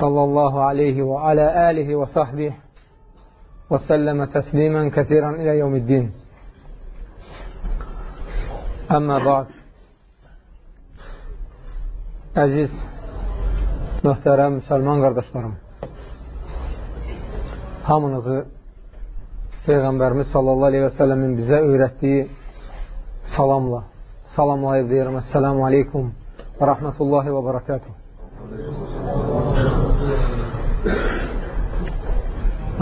صلى الله عليه وعلى آله وصحبه وسلم تسليما كثيرا إلى يوم الدين أما بعد Əziz, möhtərəm müsəlman qardaşlarım, hamınızı Peyğəmbərimiz sallallahu aleyhi və səlləmin bizə öyrətdiyi salamla, salamlayıb deyirəm, Əssəlamu aleykum və rəhmətullahi və barakatuhu.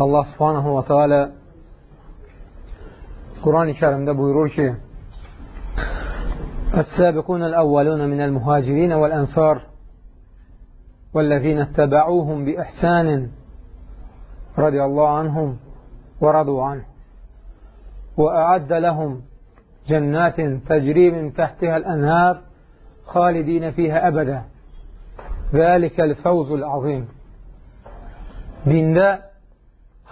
Allah subhanahu və teala Quran-ı kərimdə buyurur ki, السابقون الأولون من المهاجرين والأنصار والذين اتبعوهم بإحسان رضي الله عنهم ورضوا عنه وأعد لهم جنات تجري من تحتها الأنهار خالدين فيها أبدا ذلك الفوز العظيم dində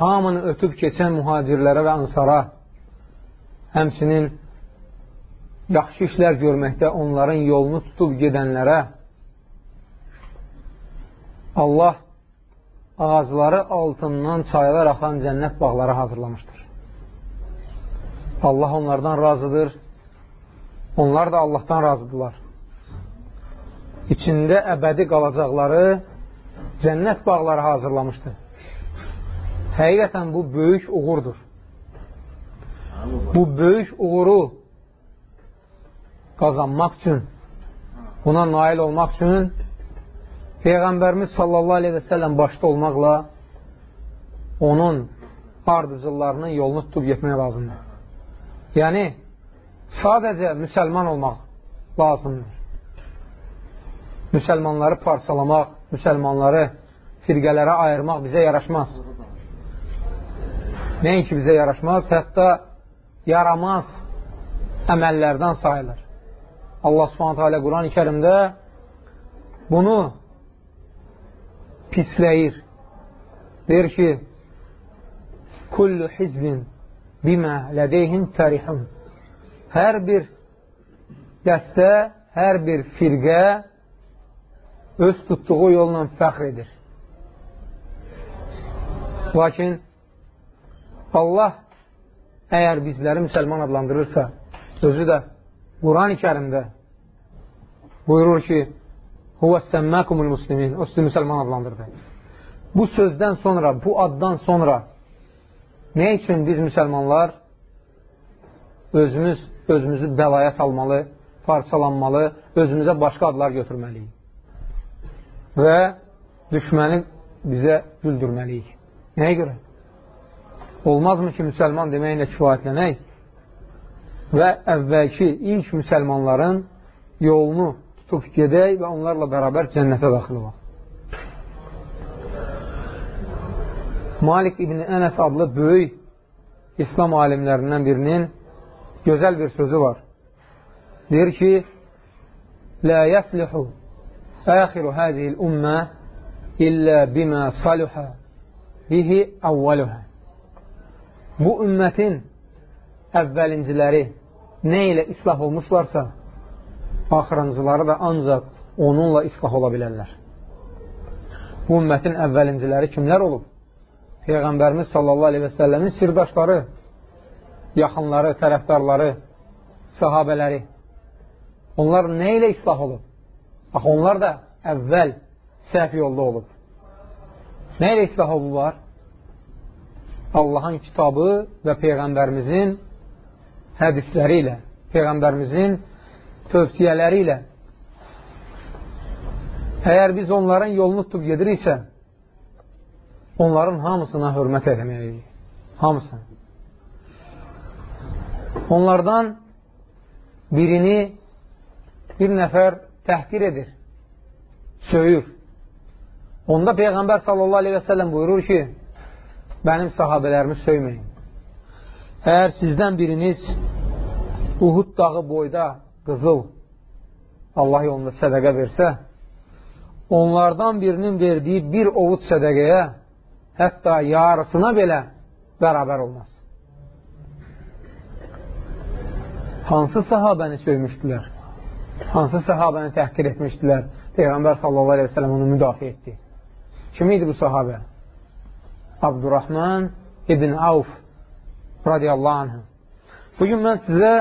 hamını ötüb keçən mühacirlərə və ansara həmçinin yaxşı işlər görməkdə onların yolunu tutub gedənlərə Allah ağacları altından çaylar axan cənnət bağları hazırlamışdır. Allah onlardan razıdır. Onlar da Allahdan razıdırlar. İçində əbədi qalacaqları cənnət bağları hazırlamışdır. Həqiqətən bu böyük uğurdur. Bu böyük uğuru qazanmaq üçün, buna nail olmaq üçün Peyğəmbərimiz sallallahu aleyhi və səlləm başda olmaqla onun ardıcıllarının yolunu tutub getmək lazımdır. Yəni, sadəcə müsəlman olmaq lazımdır. Müsəlmanları parsalamaq, müsəlmanları firqələrə ayırmaq bizə yaraşmaz. Nəinki bizə yaraşmaz, hətta yaramaz əməllərdən sayılır. Allah subhanətə alə Quran-ı kərimdə bunu pisləyir. Deyir ki, Kullu hizbin bimə lədeyhin tərihun. Hər bir dəstə, hər bir firqə öz tutduğu yolla fəxr edir. Lakin Allah əgər bizləri müsəlman adlandırırsa, özü də Quran-ı kərimdə buyurur ki, Huvə səmməkumul muslimin, o sizi müsəlman adlandırdı. Bu sözdən sonra, bu addan sonra nə üçün biz müsəlmanlar özümüz, özümüzü bəlaya salmalı, parçalanmalı, özümüzə başqa adlar götürməliyik və düşməni bizə güldürməliyik. Nəyə görə? Olmazmı ki, müsəlman deməklə kifayətlənək və əvvəlki ilk müsəlmanların yolunu tutub gedək və onlarla bərabər cənnətə daxil olaq. Malik İbn Ənəs adlı böyük İslam alimlərindən birinin gözəl bir sözü var. Deyir ki, Lə yəslihu əxiru həzihil ümmə illə bimə saluhə bihi əvvəluhə. Bu ümmətin əvvəlinciləri nə ilə islah olmuşlarsa, axırıncıları da ancaq onunla islah ola bilərlər. Bu ümmətin əvvəlinciləri kimlər olub? Peyğəmbərimiz sallallahu aleyhi və səlləmin sirdaşları, yaxınları, tərəfdarları, sahabələri. Onlar nə ilə islah olub? Bax, onlar da əvvəl səhv yolda olub. Nə ilə islah olublar? Allahın kitabı və Peyğəmbərimizin hədisləri ilə, Peyğəmbərimizin tövsiyələri ilə əgər biz onların yolunu tutub gediriksə, onların hamısına hörmət edəməliyik. Hamısına. Onlardan birini bir nəfər təhqir edir, söyür Onda Peyğəmbər sallallahu aleyhi və səlləm buyurur ki, mənim sahabələrimi söyməyin. Əgər sizdən biriniz Uhud dağı boyda qızıl Allah yolunda sədəqə versə, onlardan birinin verdiyi bir ovud sədəqəyə hətta yarısına belə bərabər olmaz. Hansı sahabəni söymüşdülər? Hansı sahabəni təhqir etmişdilər? Peyğəmbər sallallahu aleyhi ve sellem onu müdafiə etdi. Kim idi bu sahabə? Abdurrahman ibn Avf radiyallahu anh. Bugün mən sizə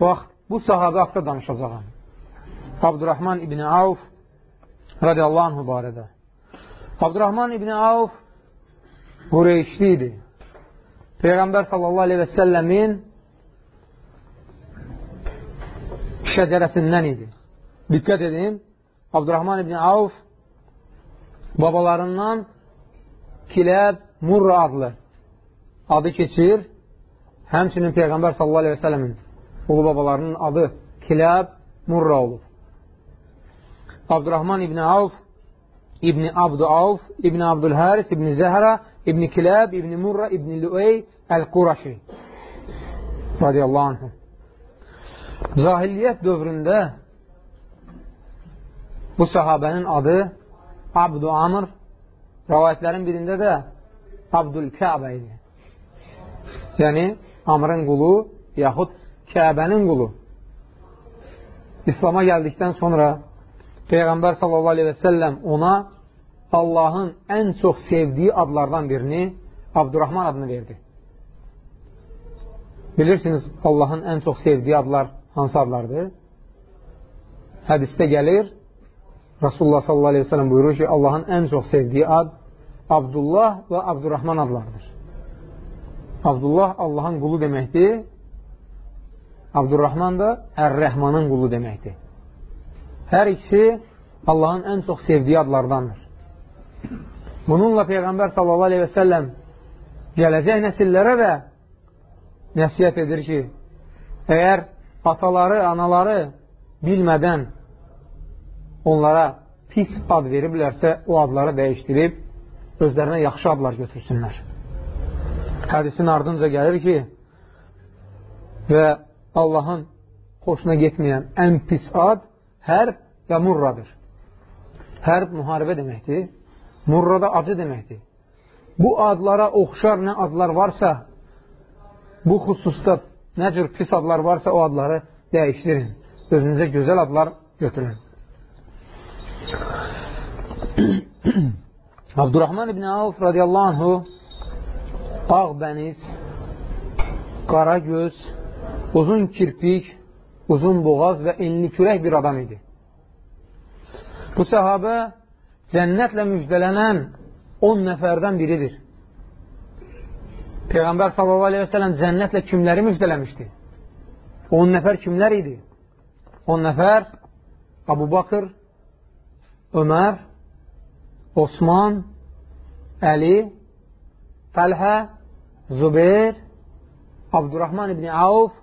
bax, bu sahabə haqda danışacağım. Abdurrahman ibn Avf radiyallahu anh barədə. Abdurrahman ibn Avf Qureyşli idi. Peyğəmbər sallallahu aleyhi və səlləmin şəcərəsindən idi. Diqqət edin, Abdurrahman ibn Avf babalarından Kiləb Murra adlı adı keçir. Həmçinin Peyğəmbər sallallahu aleyhi və sələmin ulu babalarının adı Kiləb Murra olub. Abdurrahman ibn Avf, İbni Abdu Avf, İbni Abdülhəris, İbni Zəhra, İbni Kiləb, İbni Murra, İbni Lüey, Əl-Quraşi radiyallahu anh. Zahiliyyət dövründə bu sahabənin adı Abdu Amr, rəvayətlərin birində də Abdül-Kəbə idi. Yəni, Amrın qulu, yaxud Kəbənin qulu. İslama gəldikdən sonra Peyğəmbər sallallahu aleyhi və səlləm ona Allahın ən çox sevdiyi adlardan birini Abdurrahman adını verdi. Bilirsiniz, Allahın ən çox sevdiyi adlar hansı adlardır? Hədisdə gəlir, Rasulullah sallallahu aleyhi ve sellem buyurur ki, Allahın en çok sevdiği ad Abdullah ve Abdurrahman adlardır. Abdullah Allahın qulu deməkdir. Abdurrahman da Ər-Rəhmanın qulu deməkdir. Hər ikisi Allahın ən çox sevdiyi adlardandır. Bununla Peyğəmbər sallallahu aleyhi və səlləm gələcək nəsillərə də nəsiyyət edir ki, əgər ataları, anaları bilmədən onlara pis ad veriblərsə, o adları dəyişdirib, özlərinə yaxşı adlar götürsünlər. Hədisin ardınca gəlir ki, və Allahın xoşuna getməyən ən pis ad hərb və murradır. Hərb müharibə deməkdir, murra da acı deməkdir. Bu adlara oxşar nə adlar varsa, bu xüsusda nə cür pis adlar varsa, o adları dəyişdirin. Özünüzə gözəl adlar götürün. Abdurrahman ibn Avf radiyallahu anhu ağ bəniz, qara göz, uzun kirpik, uzun boğaz və enli kürək bir adam idi. Bu səhabə cənnətlə müjdələnən 10 nəfərdən biridir. Peyğəmbər sələm cənnətlə kimləri müjdələmişdi? 10 nəfər kimlər idi? 10 nəfər Abu Bakır, Ömər, Osman, Əli, Təlhə, Zübeyir, Abdurrahman ibn Avf,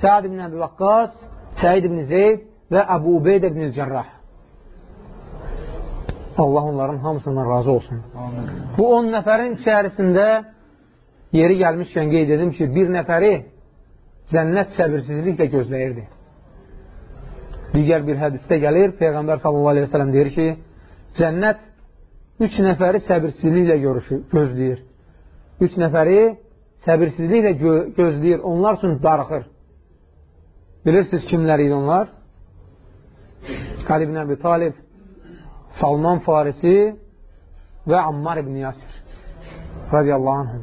Səad ibn Əbi Vaqqas, Səid ibn Zeyd və Əbu Ubeyd ibn Cərrah. Allah onların hamısından razı olsun. Amin. Bu 10 nəfərin içərisində yeri gəlmişkən qeyd edim ki, bir nəfəri cənnət səbirsizliklə gözləyirdi. Digər bir hədisdə gəlir, Peyğəmbər sellem deyir ki, cənnət üç nəfəri səbirsizliklə görüşür, gözləyir. Üç nəfəri səbirsizliklə gö gözləyir, onlar üçün darıxır. Bilirsiniz kimlər idi onlar? Ali ibn Əbi Talib, Salman Farisi və Ammar ibn Yasir radiyallahu anhum.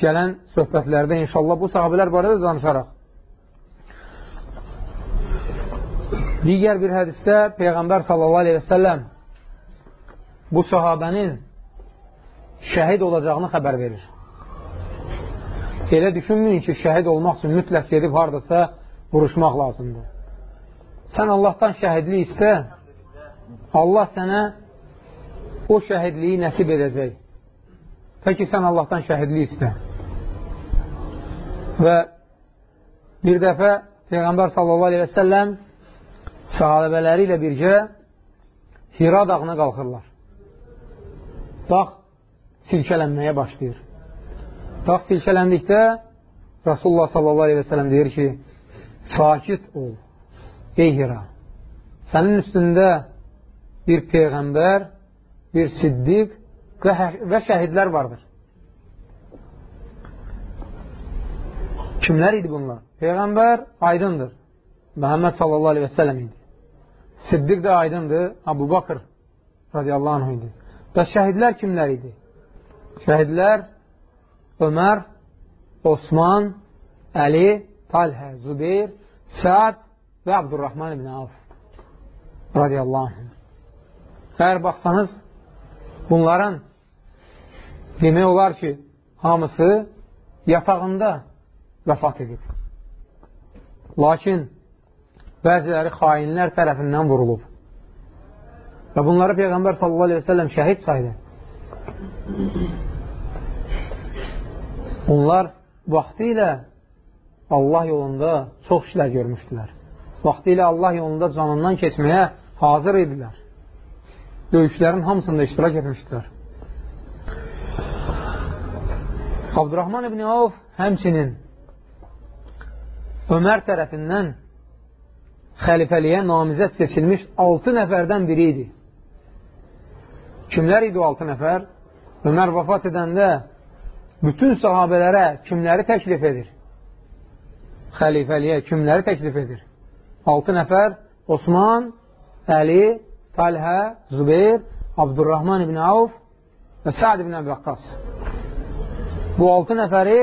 Gələn söhbətlərdə inşallah bu sahabələr barədə danışaraq. Digər bir hədisdə Peyğəmbər sallallahu aleyhi və səlləm bu sahabənin şəhid olacağını xəbər verir. Elə düşünməyin ki, şəhid olmaq üçün mütləq gedib haradasa vuruşmaq lazımdır. Sən Allahdan şəhidlik istə, Allah sənə o şəhidliyi nəsib edəcək. Pəki sən Allahdan şəhidlik istə. Və bir dəfə Peyğəmbər sallallahu aleyhi və səlləm sahabələri ilə birgə Hira dağına qalxırlar. Dağ silkələnməyə başlayır. Dağ silkələndikdə Rasulullah sallallahu aleyhi və sələm deyir ki, sakit ol, ey Hira, sənin üstündə bir peyğəmbər, bir siddiq və şəhidlər vardır. Kimlər idi bunlar? Peyğəmbər aydındır. Məhəmməd sallallahu aleyhi və sələm idi. Siddiq də aydındır. Abu Bakır radiyallahu anh idi. Və şəhidlər kimlər idi? Şəhidlər Ömər, Osman, Əli, Talhə, Zübeyir, Səad və Abdurrahman ibn Avf radiyallahu anh. Əgər baxsanız, bunların demək olar ki, hamısı yatağında vəfat edib. Lakin bəziləri xainlər tərəfindən vurulub. Və bunları Peyğəmbər sallallahu aleyhi ve sellem şəhid saydı. Onlar vaxtı ilə Allah yolunda çox işlər görmüşdülər. Vaxtı ilə Allah yolunda canından keçməyə hazır idilər. Döyüşlərin hamısında iştirak etmişdilər. Abdurrahman ibn Avf həmçinin Ömər tərəfindən xəlifəliyə namizət seçilmiş 6 nəfərdən biri idi. Kimlər idi o 6 nəfər? Ömər vəfat edəndə bütün sahabələrə kimləri təklif edir? Xəlifəliyə kimləri təklif edir? 6 nəfər Osman, Əli, Talhə, Zübeyir, Abdurrahman ibn Avf və Sa'd ibn Əbi Vaqqas. Bu 6 nəfəri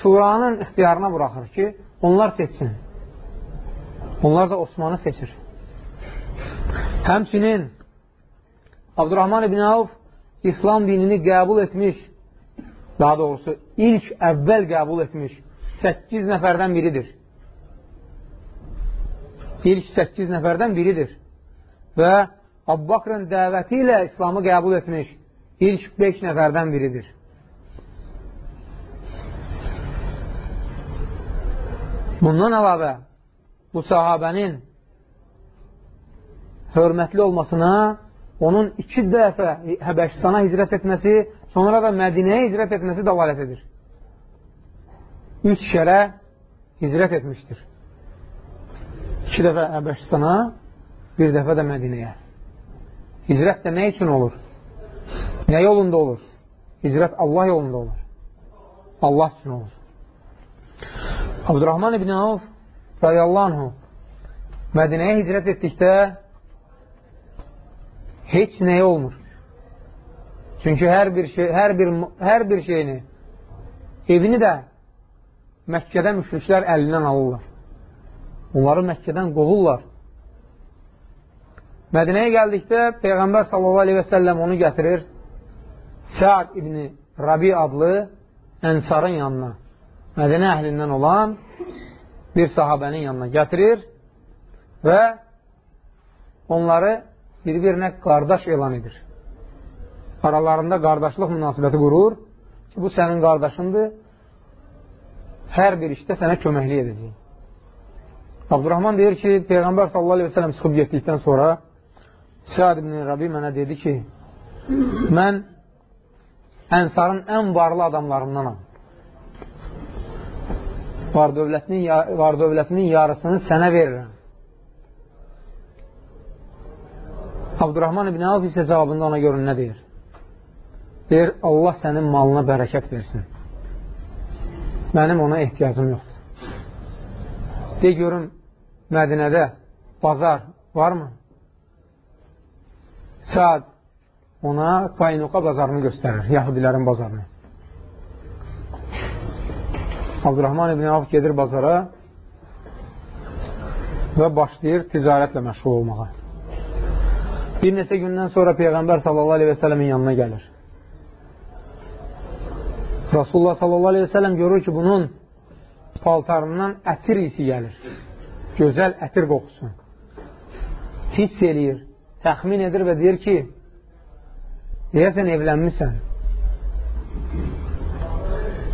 şuranın ixtiyarına buraxır ki, onlar seçsin. Onlar da Osmanı seçir. Həmçinin Abdurrahman ibn Avf İslam dinini qəbul etmiş, daha doğrusu ilk əvvəl qəbul etmiş 8 nəfərdən biridir. İlk 8 nəfərdən biridir. Və Abbakrın dəvəti ilə İslamı qəbul etmiş ilk 5 nəfərdən biridir. Bundan əlavə bu sahabənin hörmətli olmasına onun iki dəfə Həbəşistana hicrət etməsi, sonra da Mədinəyə hicrət etməsi dalalət edir. Üç kərə hicrət etmişdir. İki dəfə Həbəşistana, bir dəfə də Mədinəyə. Hicrət də nə üçün olur? Nə yolunda olur? Hicrət Allah yolunda olur. Allah üçün olur. Abdurrahman ibn Avf radiyallahu anhu Mədinəyə hicrət etdikdə heç nəyə olmur. Çünki hər bir, şey, hər bir, hər bir şeyini, evini də Məkkədə müşriklər əlindən alırlar. Onları Məkkədən qovurlar. Mədinəyə gəldikdə Peyğəmbər sallallahu aleyhi və səlləm onu gətirir Səad ibn Rabi adlı ənsarın yanına. Mədənə əhlindən olan bir sahabənin yanına gətirir və onları bir-birinə qardaş elan edir. Aralarında qardaşlıq münasibəti qurur ki, bu sənin qardaşındır, hər bir işdə sənə köməkli edəcək. Abdurrahman deyir ki, Peyğəmbər sallallahu aleyhi ve sellem çıxıb getdikdən sonra Səad ibn Rabi mənə dedi ki, mən ənsarın ən varlı adamlarındanam var dövlətinin, var dövlətinin yarısını sənə verirəm. Abdurrahman ibn Avf isə cavabında ona görün nə deyir? Deyir, Allah sənin malına bərəkət versin. Mənim ona ehtiyacım yoxdur. De görüm, Mədinədə bazar varmı? Saat ona Qaynuqa bazarını göstərir, Yahudilərin bazarını. Abdurrahman ibn Avf gedir bazara və başlayır ticarətlə məşğul olmağa. Bir neçə gündən sonra Peyğəmbər sallallahu aleyhi və sələmin yanına gəlir. Rasulullah sallallahu aleyhi və sələm görür ki, bunun paltarından ətir isi gəlir. Gözəl ətir qoxusu. Hiss eləyir, təxmin edir və deyir ki, deyəsən evlənmirsən.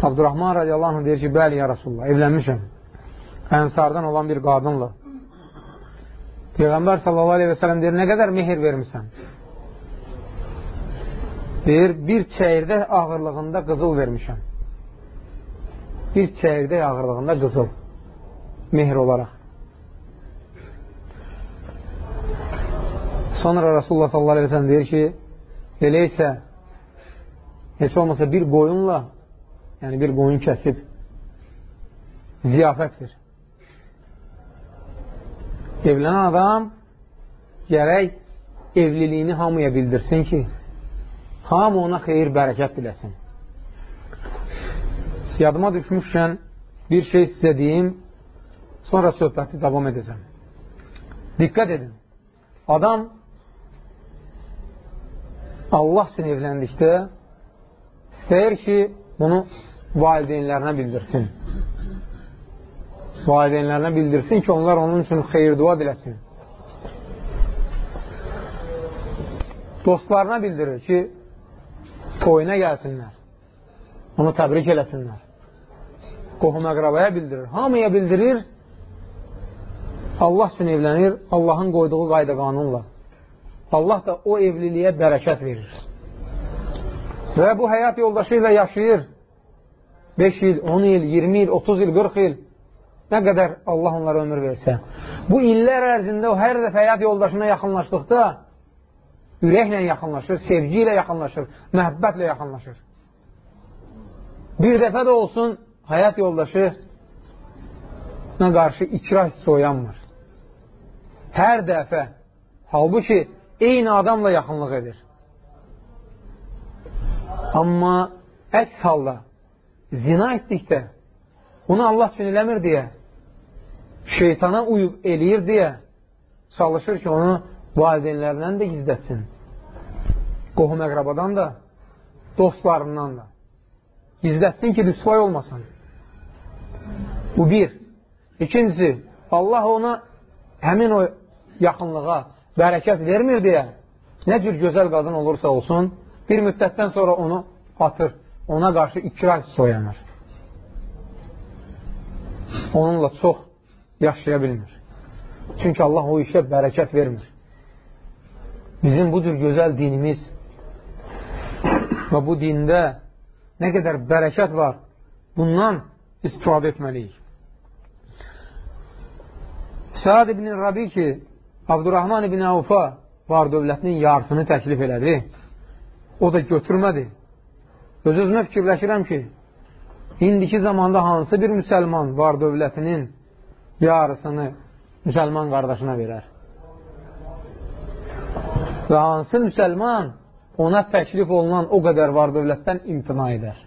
Abdurrahman radiyallahu anh deyir ki, bəli ya Rasulullah, evlənmişəm. Ənsardan olan bir qadınla. Peyğəmbər sallallahu aleyhi və sələm deyir, nə qədər mehir vermirsən? Deyir, bir çəyirdək ağırlığında qızıl vermişəm. Bir çəyirdək ağırlığında qızıl. Mehir olaraq. Sonra Rasulullah sallallahu aleyhi ve sellem deyir ki, belə isə heç olmasa bir qoyunla, yəni bir qoyun kəsib ziyafət ver. Evlənən adam gərək evliliyini hamıya bildirsin ki, hamı ona xeyir, bərəkət biləsin. Yadıma düşmüşkən bir şey sizə deyim, sonra söhbəti davam edəcəm. Diqqət edin. Adam Allah üçün evləndikdə istəyir ki, bunu valideynlərinə bildirsin. Valideynlərinə bildirsin ki, onlar onun üçün xeyir dua diləsin. Dostlarına bildirir ki, toyuna gəlsinlər. Onu təbrik eləsinlər. Qohum əqrabaya bildirir. Hamıya bildirir. Allah üçün evlənir, Allahın qoyduğu qayda qanunla. Allah da o evliliyə bərəkət verir. Və bu həyat yoldaşı ilə yaşayır. 5 il, 10 il, 20 il, 30 il, 40 il. Nə qədər Allah onlara ömür versə. Bu illər ərzində o hər dəfə həyat yoldaşına yaxınlaşdıqda ürəklə yaxınlaşır, sevgi ilə yaxınlaşır, məhəbbətlə yaxınlaşır. Bir dəfə də olsun həyat yoldaşı qarşı ikrah hissi oyanmır. Hər dəfə. Halbuki eyni adamla yaxınlıq edir. Amma əks halda zina etdikdə bunu Allah üçün eləmir deyə şeytana uyub eləyir deyə çalışır ki, onu valideynlərindən də gizlətsin. Qohum əqrabadan da, dostlarından da. Gizlətsin ki, rüsvay olmasın. Bu bir. İkincisi, Allah ona həmin o yaxınlığa bərəkət vermir deyə nə cür gözəl qadın olursa olsun, bir müddətdən sonra onu atır. Ona qarşı ikrar soyanır. Onunla çox yaşaya bilmir. Çünki Allah o işə bərəkət vermir. Bizim bu cür gözəl dinimiz və bu dində nə qədər bərəkət var, bundan istifadə etməliyik. Səad ibn Rabi ki, Abdurrahman ibn Avfa var dövlətinin yarısını təklif elədi. O da götürmədi. Öz-özümə fikirləşirəm ki, indiki zamanda hansı bir müsəlman var dövlətinin yarısını müsəlman qardaşına verər? Və hansı müsəlman ona təklif olunan o qədər var dövlətdən imtina edər?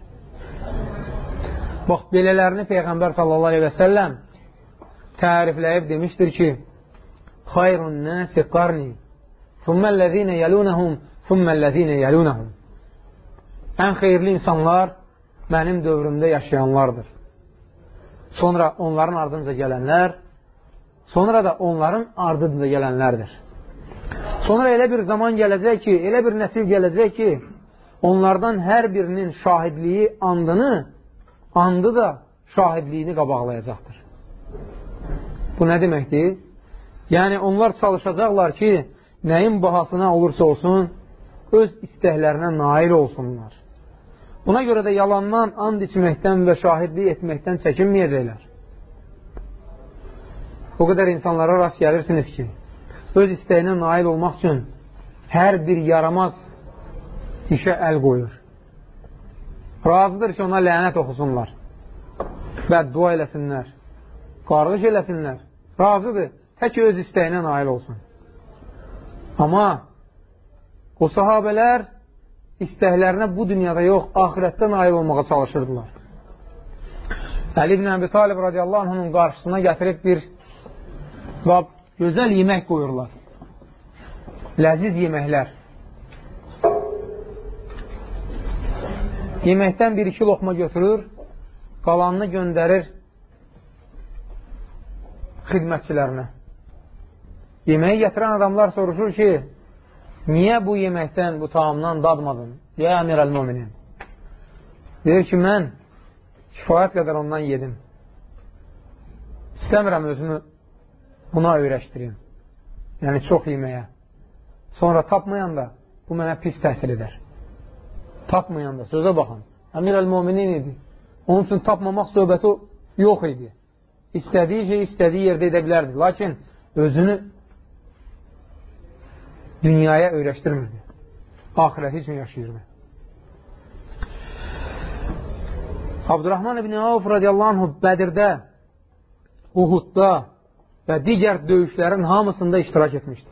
Bax, belələrini Peyğəmbər sallallahu aleyhi və səlləm tərifləyib demişdir ki, Xayrun nəsi qarni, thumməl-ləzinə yəlunəhum, thumməl-ləzinə yəlunəhum. Ən xeyirli insanlar mənim dövrümdə yaşayanlardır. Sonra onların ardınca gələnlər, sonra da onların ardınca gələnlərdir. Sonra elə bir zaman gələcək ki, elə bir nəsil gələcək ki, onlardan hər birinin şahidliyi andını, andı da şahidliyini qabaqlayacaqdır. Bu nə deməkdir? Yəni, onlar çalışacaqlar ki, nəyin bahasına olursa olsun, öz istəklərinə nail olsunlar. Buna görə də yalandan, and içməkdən və şahidlik etməkdən çəkinməyəcəklər. O qədər insanlara rast gəlirsiniz ki, öz istəyinə nail olmaq üçün hər bir yaramaz işə əl qoyur. Razıdır ki, ona lənət oxusunlar, bəddua eləsinlər, qarğış eləsinlər, razıdır. Tək öz istəyinə nail olsun. Amma o sahabələr istəklərinə bu dünyada yox, ahirətdə nail olmağa çalışırdılar. Əli ibn Əbi Talib radiyallahu anhunun qarşısına gətirib bir qab gözəl yemək qoyurlar. Ləziz yeməklər. Yeməkdən bir-iki loxma götürür, qalanını göndərir xidmətçilərinə. Yeməyi gətirən adamlar soruşur ki, niyə bu yeməkdən, bu tamamdan dadmadın? Ya əmir əl-müminin. Deyir ki, mən kifayət qədər ondan yedim. İstəmirəm özümü buna öyrəşdirim. yəni çox yeməyə, sonra tapmayanda bu mənə pis təsir edər. Tapmayanda, sözə baxın, əmir əl-muminin idi. Onun üçün tapmamaq söhbəti yox idi. İstədiyi şey istədiyi yerdə edə bilərdi. Lakin özünü dünyaya öyrəşdirmirdi. Ahirəti üçün yaşayırdı. Abdurrahman ibn Avf radiyallahu anh Bədirdə, Uhudda və digər döyüşlərin hamısında iştirak etmişdi.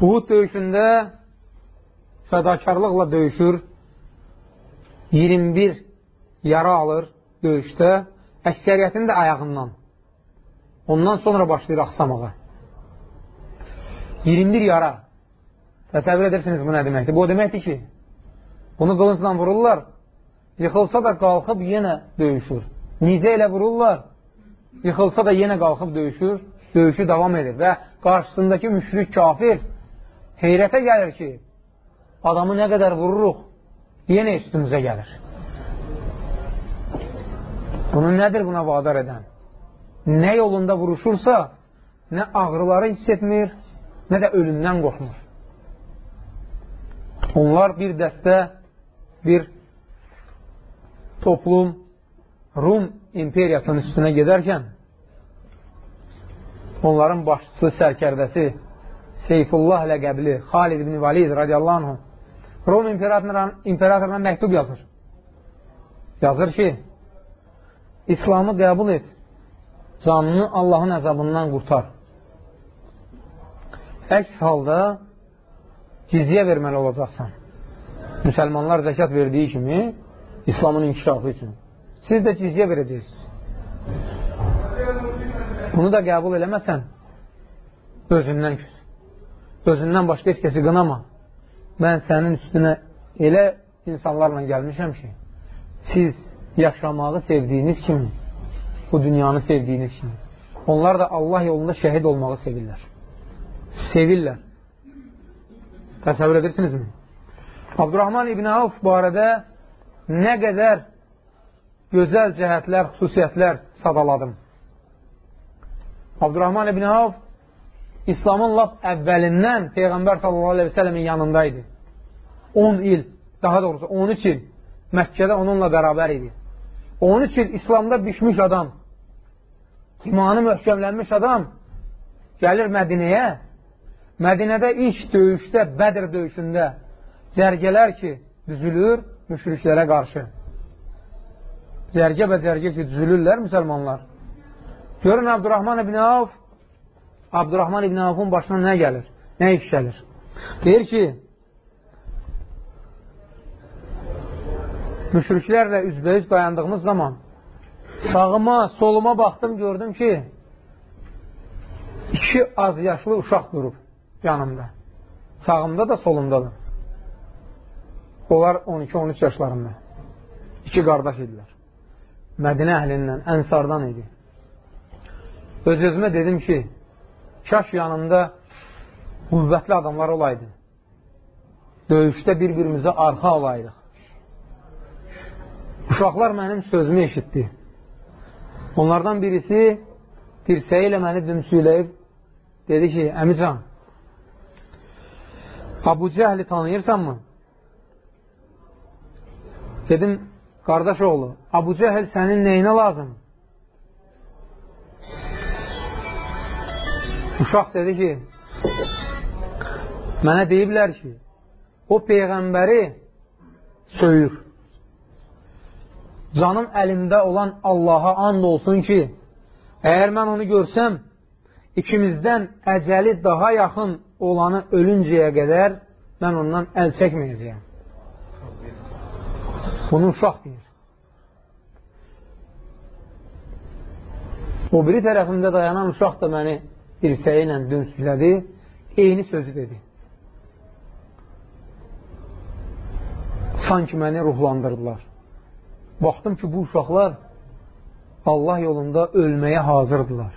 Uhud döyüşündə fədakarlıqla döyüşür, 21 yara alır döyüşdə, əksəriyyətini də ayağından. Ondan sonra başlayır axsamağa. 21 yara. Təsəvvür edirsiniz bu nə deməkdir? Bu o deməkdir ki, bunu qılıncla vururlar, yıxılsa da qalxıb yenə döyüşür. Nizə ilə vururlar, yıxılsa da yenə qalxıb döyüşür, döyüşü davam edir və qarşısındakı müşrik kafir heyrətə gəlir ki, adamı nə qədər vururuq, yenə üstümüzə gəlir. Bunun nədir buna vadar edən? Nə yolunda vuruşursa, nə ağrıları hiss etmir, nə də ölümdən qorxmur. Onlar bir dəstə, bir toplum Rum imperiyasının üstünə gedərkən onların başçısı, sərkərdəsi Seyfullah ləqəbli Xalid ibn Valid radiyallahu anh Rum imperatoruna, imperatoruna məktub yazır. Yazır ki, İslamı qəbul et, canını Allahın əzabından qurtar. Əks halda cizyə verməli olacaqsan. Müsəlmanlar zəkat verdiyi kimi İslamın inkişafı üçün. Siz də cizyə verəcəksiniz. Bunu da qəbul eləməsən, özündən küs. Özündən başqa heç kəsi qınama. Mən sənin üstünə elə insanlarla gəlmişəm ki, siz yaşamağı sevdiyiniz kimi, bu dünyanı sevdiyiniz kimi, onlar da Allah yolunda şəhid olmağı sevirlər. Sevirlər. Təsəvvür edirsinizmi? Abdurrahman İbn Avf barədə nə qədər gözəl cəhətlər, xüsusiyyətlər sadaladım. Abdurrahman ibn Avf İslamın lap əvvəlindən Peyğəmbər sələmin yanındaydı. 10 il, daha doğrusu 13 il Məkkədə onunla bərabər idi. 13 il İslamda bişmiş adam, imanı möhkəmlənmiş adam gəlir Mədinəyə. Mədinədə ilk döyüşdə, Bədr döyüşündə cərgələr ki, düzülür müşriklərə qarşı. Cərgə və cərgə ki, düzülürlər müsəlmanlar. Görün Abdurrahman ibn Avf Abdurrahman ibn Avfun başına nə gəlir? Nə iş gəlir? Deyir ki, müşriklərlə üzbəüz dayandığımız zaman sağıma, soluma baxdım, gördüm ki, iki az yaşlı uşaq durub yanımda. Sağımda da, solumda da. Onlar 12-13 yaşlarında. İki qardaş idilər. Mədinə əhlindən, ənsardan idi. Öz-özümə dedim ki, kaş yanında qüvvətli adamlar olaydı. Döyüşdə bir-birimizə arxa olaydıq. Uşaqlar mənim sözümü eşitdi. Onlardan birisi dirsəyi ilə məni dümsüyləyib dedi ki, əmican, Abu Cəhli tanıyırsanmı? Dedim, qardaş oğlu, Abu Cəhəl sənin neyinə lazım? Uşaq dedi ki, mənə deyiblər ki, o Peyğəmbəri söyür. Canım əlimdə olan Allaha and olsun ki, əgər mən onu görsəm, ikimizdən əcəli daha yaxın olanı ölüncəyə qədər mən ondan əl çəkməyəcəyəm. Bunu uşaq deyir. O biri tərəfimdə dayanan uşaq da məni dirsəyi ilə dümsüklədi, eyni sözü dedi. Sanki məni ruhlandırdılar. Baxdım ki, bu uşaqlar Allah yolunda ölməyə hazırdılar.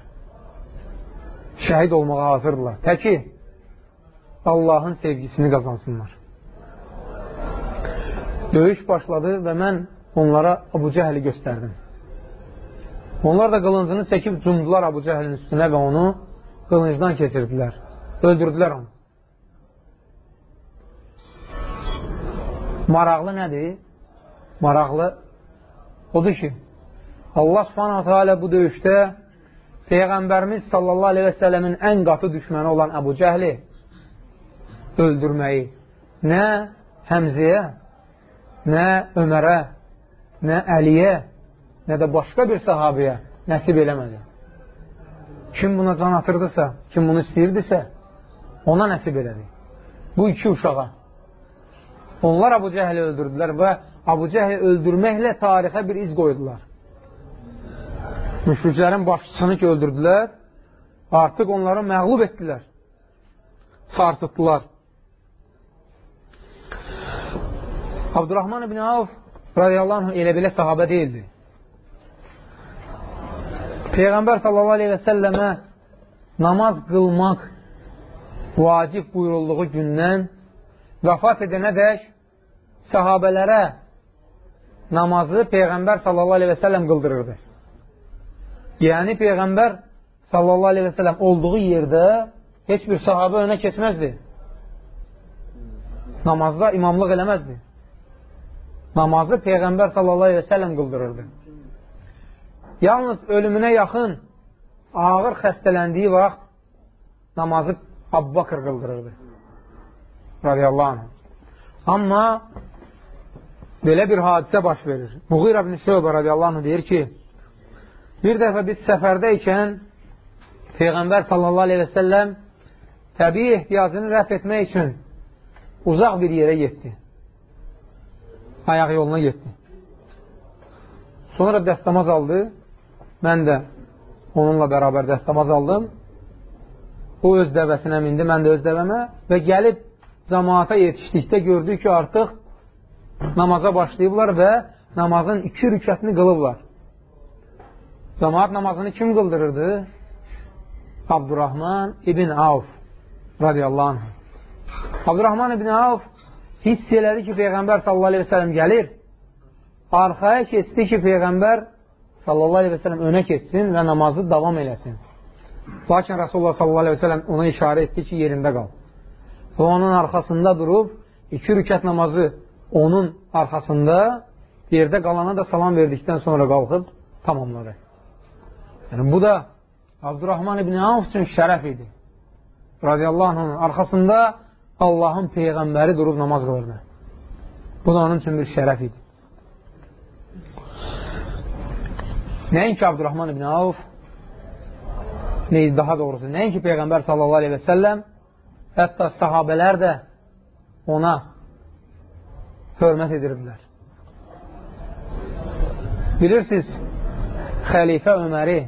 Şəhid olmağa hazırdılar. Təki Allahın sevgisini qazansınlar. Döyüş başladı və mən onlara Abu Cəhəli göstərdim. Onlar da qılıncını çəkib cumdular Abu Cəhəlin üstünə və onu qılıncdan keçirdilər. Öldürdülər onu. Maraqlı nədir? Maraqlı odur ki, Allah subhanahu teala bu döyüşdə Peyğəmbərimiz sallallahu aleyhi və sələmin ən qatı düşməni olan Əbu Cəhli öldürməyi nə Həmziyə, nə Ömərə, nə Əliyə, nə də başqa bir sahabiyə nəsib eləmədi. Kim buna can atırdısa, kim bunu istəyirdisə, ona nəsib elədi. Bu iki uşağa. Onlar Abu Cəhli öldürdülər və Abu Cəhli öldürməklə tarixə bir iz qoydular. Müşriklərin başçısını ki, öldürdülər, artıq onları məğlub etdilər, sarsıtdılar. Abdurrahman ibn Avf radiyallahu anh elə belə sahabə deyildi. Peyğəmbər sallallahu aleyhi və səlləmə namaz qılmaq vacib buyurulduğu gündən vəfat edənə dək sahabələrə namazı Peyğəmbər sallallahu aleyhi və səlləm qıldırırdı. Yəni, Peyğəmbər sallallahu aleyhi və səlləm olduğu yerdə heç bir sahabə önə keçməzdi. Namazda imamlıq eləməzdi. Namazı Peyğəmbər səlləm qıldırırdı. Yalnız ölümünə yaxın ağır xəstələndiyi vaxt namazı Abba Bakır qıldırırdı. Radiyallahu anh. Amma belə bir hadisə baş verir. Muğir ibn Şöbə radiyallahu anh deyir ki, bir dəfə biz səfərdəykən Peyğəmbər sallallahu aleyhi və səlləm təbii ehtiyacını rəf etmək üçün uzaq bir yerə getdi. Ayaq yoluna getdi. Sonra dəstəmaz aldı Mən də onunla bərabər dəstəmaz aldım. O öz dəvəsinə mindi, mən də öz dəvəmə və gəlib cəmaata yetişdikdə gördük ki, artıq namaza başlayıblar və namazın iki rükətini qılıblar. Cəmaat namazını kim qıldırırdı? Abdurrahman ibn Avf radiyallahu anh. Abdurrahman ibn Avf hiss elədi ki, Peyğəmbər sallallahu aleyhi ve sellem gəlir. Arxaya keçdi ki, Peyğəmbər sallallahu aleyhi və sələm önə keçsin və namazı davam eləsin. Lakin Rasulullah sallallahu aleyhi və sələm ona işarə etdi ki, yerində qal. Və onun arxasında durub, iki rükət namazı onun arxasında yerdə qalana da salam verdikdən sonra qalxıb tamamladı. Yəni, bu da Abdurrahman ibn Avf üçün şərəf idi. Radiyallahu anhın arxasında Allahın Peyğəmbəri durub namaz qılırdı. Bu da onun üçün bir şərəf idi. Nəinki Abdurrahman ibn Avf, neydi daha doğrusu, nəinki Peyğəmbər sallallahu aleyhi və səlləm, hətta sahabələr də ona hörmət edirdilər. Bilirsiniz, xəlifə Öməri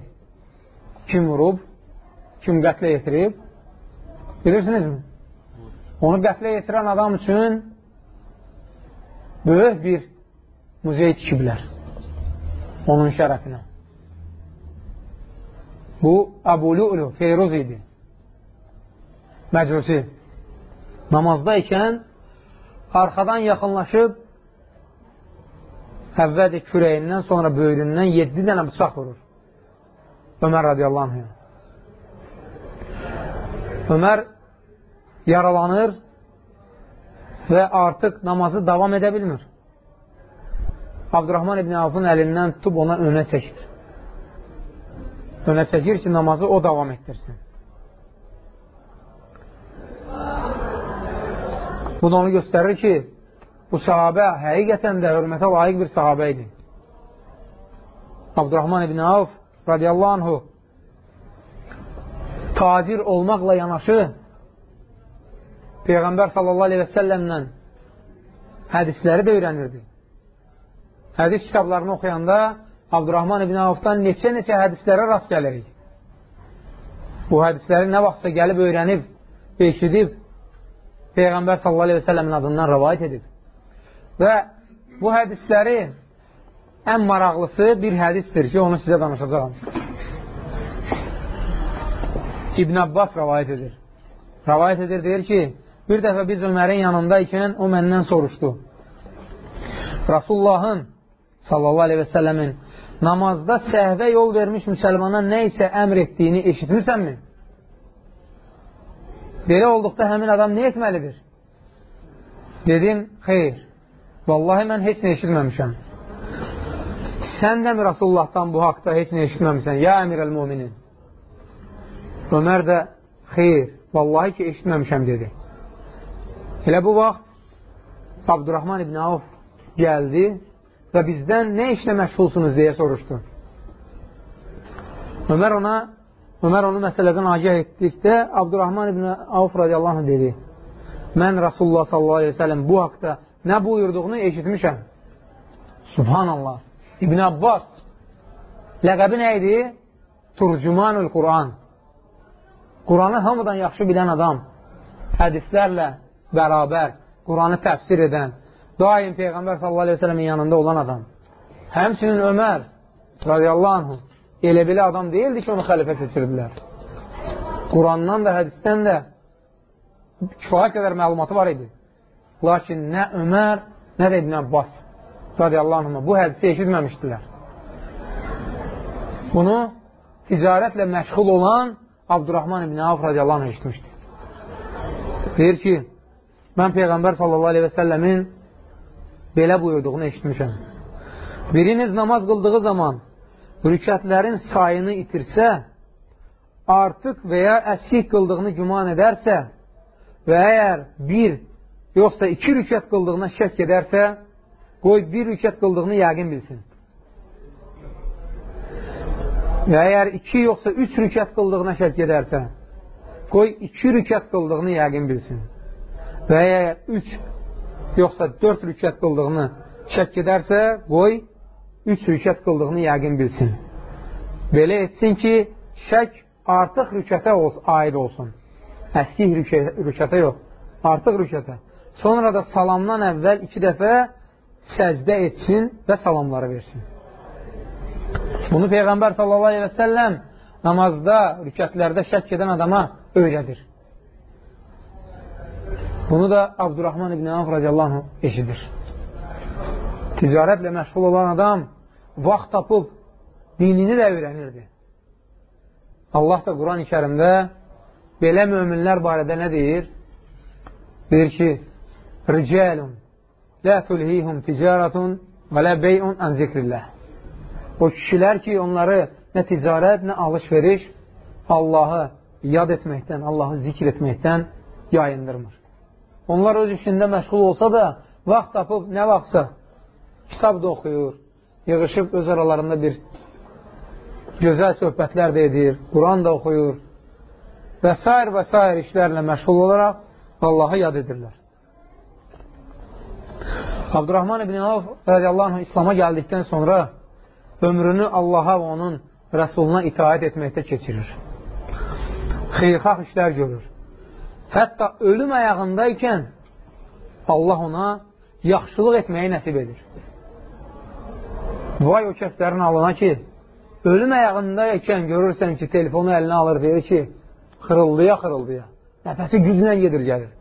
kim vurub, kim qətlə yetirib? Bilirsinizmi? Onu qətlə yetirən adam üçün böyük bir muzey tikiblər onun şərəfinə. Bu Əbu Lu'lu, Feyruz idi. Məcrusi. Namazda ikən arxadan yaxınlaşıb əvvədi kürəyindən, sonra böyründən 7 dənə bıçaq vurur. Ömər radiyallahu anh. Ömər yaralanır və artıq namazı davam edə bilmir. Abdurrahman ibn Avfın əlindən tutub ona önə çəkir önə çəkir ki, namazı o davam etdirsin. Bu da onu göstərir ki, bu sahabə həqiqətən də hörmətə layiq bir sahabə idi. Abdurrahman ibn Avf radiyallahu anhu tacir olmaqla yanaşı Peyğəmbər sallallahu aleyhi və səlləmlə hədisləri də öyrənirdi. Hədis kitablarını oxuyanda Abdurrahman ibn Avfdan neçə-neçə hədislərə rast gəlirik. Bu hədisləri nə vaxtsa gəlib öyrənib, eşidib, Peyğəmbər sallallahu aleyhi və səlləmin adından rəvayət edib. Və bu hədisləri ən maraqlısı bir hədisdir ki, onu sizə danışacağım. İbn Abbas rəvayət edir. Rəvayət edir, deyir ki, bir dəfə biz Ömərin yanındaykən o məndən soruşdu. Rasulullahın sallallahu aleyhi və səlləmin namazda səhvə yol vermiş müsəlmana nə isə əmr etdiyini eşitmirsənmi? Belə olduqda həmin adam nə etməlidir? Dedim, xeyr, vallahi mən heç nə eşitməmişəm. Sən də mi Rasullahdan bu haqda heç nə eşitməmişsən? Ya əmir əl-muminin. Ömər də, xeyr, vallahi ki, eşitməmişəm, dedi. Elə bu vaxt Abdurrahman ibn Avf gəldi və bizdən nə işlə məşğulsunuz deyə soruşdu. Ömər ona Ömər onu məsələdən agah etdikdə Abdurrahman ibn Avf radiyallahu anh dedi mən Rasulullah sallallahu aleyhi ve sellem bu haqda nə buyurduğunu eşitmişəm. Subhanallah. İbn Abbas ləqəbi nə idi? Turcumanul Quran. Quranı hamıdan yaxşı bilən adam, hədislərlə bərabər Quranı təfsir edən, daim Peyğəmbər sellemin yanında olan adam. Həmçinin Ömər radiyallahu anh elə belə adam deyildi ki, onu xəlifə seçirdilər. Qurandan da, hədisdən də kifayət qədər məlumatı var idi. Lakin nə Ömər, nə də İbn Abbas radiyallahu anh bu hədisi eşitməmişdilər. Bunu ticarətlə məşğul olan Abdurrahman ibn Avf radiyallahu anh eşitmişdir. Deyir ki, mən Peyğəmbər sallallahu aleyhi və səlləmin belə buyurduğunu eşitmişəm. Biriniz namaz qıldığı zaman rükətlərin sayını itirsə, artıq və ya əsik qıldığını güman edərsə və əgər bir, yoxsa iki rükət qıldığına şək edərsə, qoy bir rükət qıldığını yəqin bilsin. Və əgər iki, yoxsa üç rükət qıldığına şək edərsə, qoy iki rükət qıldığını yəqin bilsin. Və əgər üç, yoxsa dörd rükət qıldığını şək edərsə, qoy üç rükət qıldığını yəqin bilsin. Belə etsin ki, şək artıq rükətə aid olsun. Əskik rükətə yox, artıq rükətə. Sonra da salamdan əvvəl iki dəfə səcdə etsin və salamları versin. Bunu Peyğəmbər sallallahu aleyhi və səlləm namazda, rükətlərdə şək edən adama öyrədir. Bunu da Abdurrahman ibn Avf radiyallahu eşidir. Ticarətlə məşğul olan adam vaxt tapıb dinini də öyrənirdi. Allah da Quran-ı kərimdə belə möminlər barədə nə deyir? Deyir ki, Ricəlun, lə tulhihum ticaratun və lə beyun ən zikrilləh. O kişilər ki, onları nə ticarət, nə alış-veriş Allahı yad etməkdən, Allahı zikr etməkdən yayındırmır. Onlar öz işində məşğul olsa da, vaxt tapıb nə vaxtsa kitab da oxuyur, yığışıb öz aralarında bir gözəl söhbətlər də edir, Quran da oxuyur və s. və s. işlərlə məşğul olaraq Allahı yad edirlər. Abdurrahman ibn Avf radiyallahu anh İslama gəldikdən sonra ömrünü Allaha və onun rəsuluna itaət etməkdə keçirir. Xeyrxalq işlər görür. Hətta ölüm əyağındaykən Allah ona yaxşılıq etməyi nəsib edir. Vay o kəslərin alına ki, ölüm əyağında ikən görürsən ki, telefonu əlinə alır, deyir ki, xırıldıya. Nəfəsi güclə gedir, gəlir.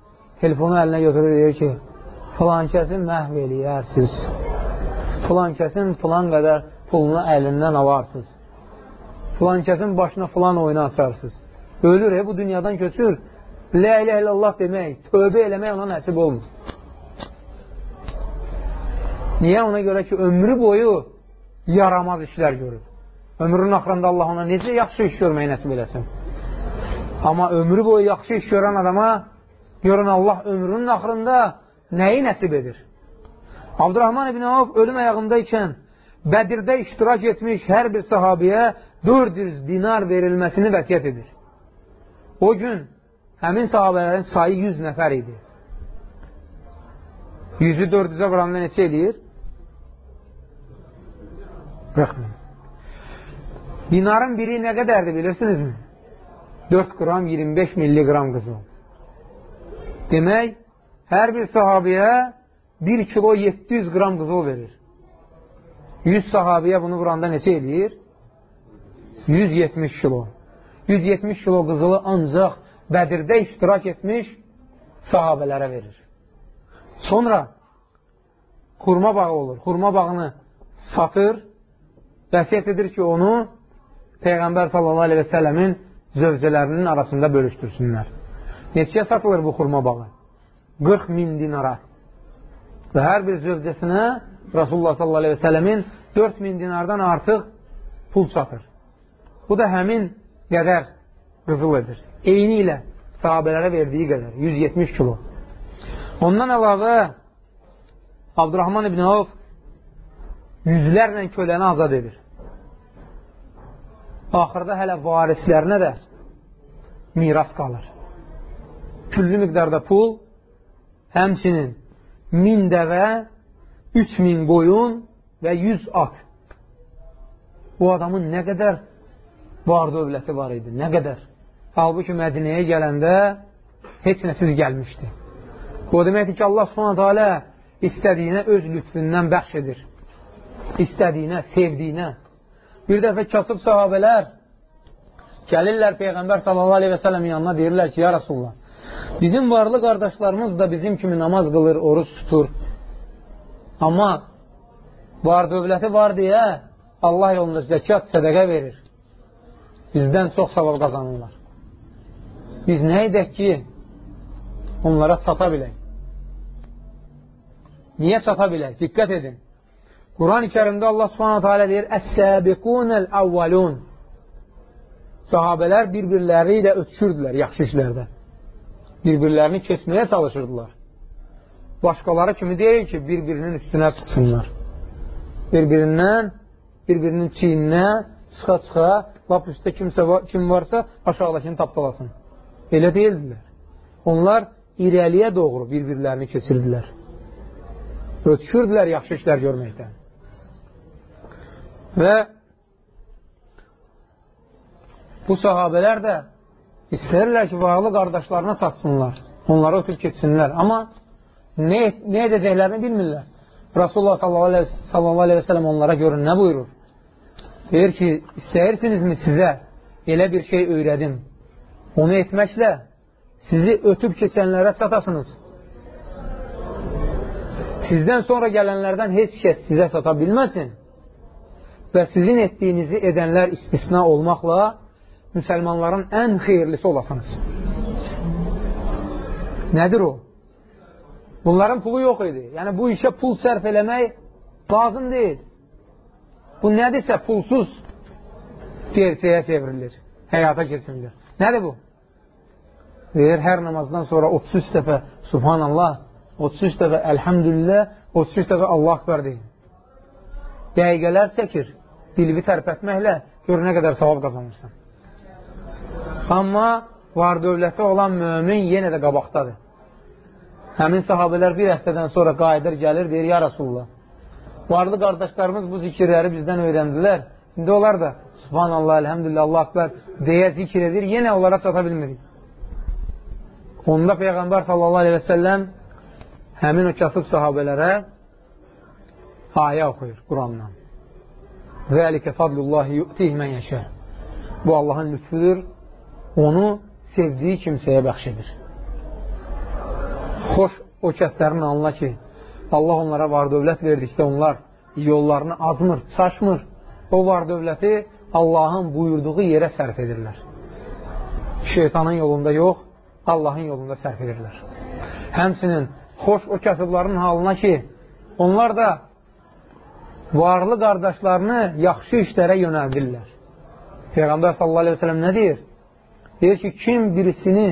Telefonu əlinə götürür, deyir ki, filan kəsin məhv eləyərsiniz. Filan kəsin filan qədər pulunu əlindən alarsınız. Filan kəsin başına filan oyunu açarsınız. Ölür, e, bu dünyadan köçür. Lə ilə illallah demək, tövbə eləmək ona nəsib olmur. Niyə? Ona görə ki, ömrü boyu yaramaz işlər görür. Ömrünün axırında Allah ona necə yaxşı iş görməyi nəsib eləsin. Amma ömrü boyu yaxşı iş görən adama görün Allah ömrünün axırında nəyi nəsib edir? Abdurrahman ibn Avf ölüm ayağındaykən Bədirdə iştirak etmiş hər bir sahabiyə 400 dinar verilməsini vəsiyyət edir. O gün həmin sahabələrin sayı 100 nəfər idi. 100-ü 400-ə vuranda neçə eləyir? 40 min. Dinarın biri nə qədərdir bilirsinizmi? 4 qram 25 milliqram qızıl. Demək, hər bir sahabiyə 1 kilo 700 qram qızıl verir. 100 sahabiyə bunu vuranda neçə eləyir? 170 kilo. 170 kilo qızılı ancaq Bədirdə iştirak etmiş sahabələrə verir. Sonra xurma bağı olur. Xurma bağını satır, vəsiyyət edir ki, onu Peyğəmbər səlləmin zövcələrinin arasında bölüşdürsünlər. Neçəyə satılır bu xurma bağı? 40 min dinara. Və hər bir zövcəsinə Rasulullah sələmin 4 min dinardan artıq pul çatır. Bu da həmin qədər qızıl edir. Eyni ilə sahabələrə verdiyi qədər, 170 kilo. Ondan əlavə Abdurrahman ibn Avf yüzlərlə köləni azad edir. Axırda hələ varislərinə də miras qalır. Küllü miqdarda pul, həmçinin min dəvə, 3000 qoyun və 100 at. Bu adamın nə qədər var dövləti var idi, nə qədər. Halbuki Mədinəyə gələndə heç nəsiz gəlmişdi. Bu deməkdir ki, Allah subhanətə alə istədiyinə öz lütfündən bəxş edir. İstədiyinə, sevdiyinə. Bir dəfə kasıb sahabələr gəlirlər Peyğəmbər sələm yanına deyirlər ki, ya Rasulullah, bizim varlı qardaşlarımız da bizim kimi namaz qılır, oruç tutur. Amma var dövləti var deyə Allah yolunda zəkat, sədəqə verir. Bizdən çox savab qazanırlar. Biz nə edək ki, onlara çata bilək? Niyə çata bilək? Diqqət edin. Quran-ı kərimdə Allah subhanətə alə deyir, Əs-səbiqunəl əvvəlun Sahabələr bir-birləri ilə ötüşürdülər yaxşı işlərdə. Bir-birlərini keçməyə çalışırdılar. Başqaları kimi deyil ki, bir-birinin üstünə çıxsınlar. Bir-birindən, bir-birinin çiyninə çıxa-çıxa, lap üstə kimsə kim varsa, aşağıdakini tapdalasın. Elə deyildilər. Onlar irəliyə doğru bir-birlərini keçirdilər. Ötüşürdülər yaxşı işlər görməkdən. Və bu sahabələr də istəyirlər ki, varlı qardaşlarına çatsınlar, onlara ötüb keçsinlər. Amma nə, nə edəcəklərini bilmirlər. Rasulullah sallallahu aleyhi və sələm onlara görün, nə buyurur? Deyir ki, istəyirsinizmi sizə elə bir şey öyrədim. Onu etməklə sizi ötüb keçənlərə çatasınız. Sizdən sonra gələnlərdən heç kəs sizə sata bilməsin və sizin etdiyinizi edənlər istisna olmaqla müsəlmanların ən xeyirlisi olasınız. Nədir o? Bunların pulu yox idi. Yəni, bu işə pul sərf eləmək lazım deyil. Bu nədirsə pulsuz gerçəyə çevrilir, həyata keçirilir. Nədir bu? Deyir, hər namazdan sonra 33 dəfə Subhanallah, 33 dəfə Əlhəmdülillah, 33 dəfə Allah akbar deyin. Dəqiqələr çəkir, dilvi tərpətməklə gör nə qədər savab qazanırsan. Amma var dövləti olan mömin yenə də qabaqdadır. Həmin sahabələr bir həftədən sonra qayıdır, gəlir, deyir, ya Rasulullah, varlı qardaşlarımız bu zikirləri bizdən öyrəndilər. İndi onlar da Subhanallah, elhamdülillah, Allah akbar deyə zikir edir, yenə onlara çata bilmirik. Onda Peyğəmbər sallallahu aleyhi və səlləm həmin o kasıb sahabələrə ayə oxuyur Qurandan. Zəlikə fadlullahi yu'tih mən yəşə. Bu Allahın lütfüdür, onu sevdiyi kimsəyə bəxş edir. Xoş o kəslərin anla ki, Allah onlara var dövlət verdikdə onlar yollarını azmır, çaşmır. O var dövləti Allahın buyurduğu yerə sərf edirlər. Şeytanın yolunda yox, Allahın yolunda sərf edirlər. Həmsinin xoş o kasıbların halına ki, onlar da varlı qardaşlarını yaxşı işlərə yönəldirlər. Peyğəmbər sallallahu aleyhi ve sellem nə deyir? Deyir ki, kim birisini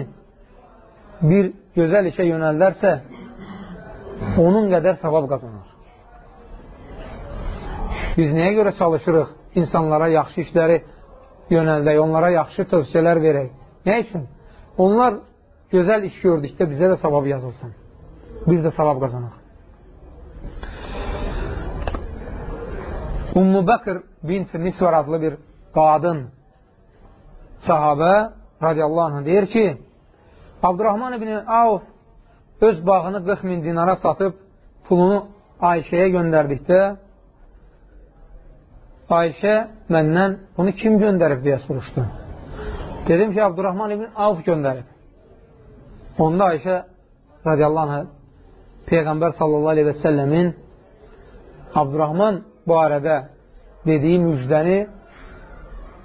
bir gözəl işə yönəldərsə, onun qədər savab qazanar. Biz nəyə görə çalışırıq insanlara yaxşı işləri yönəldək, onlara yaxşı tövsiyələr verək? Nə üçün? Onlar gözəl iş gördükdə bizə də savab yazılsın. Biz də savab qazanaq. Ummu Bəkr bint Nisvar adlı bir qadın sahabə radiyallahu anh deyir ki, Abdurrahman ibn Avf öz bağını 40 min dinara satıb pulunu Ayşəyə göndərdikdə Ayşə məndən bunu kim göndərib deyə soruşdu. Dedim ki, Abdurrahman ibn Avf göndərib. Onda Ayşə radiyallahu anh Peyğəmbər sallallahu aleyhi və səlləmin Abdurrahman barədə dediyi müjdəni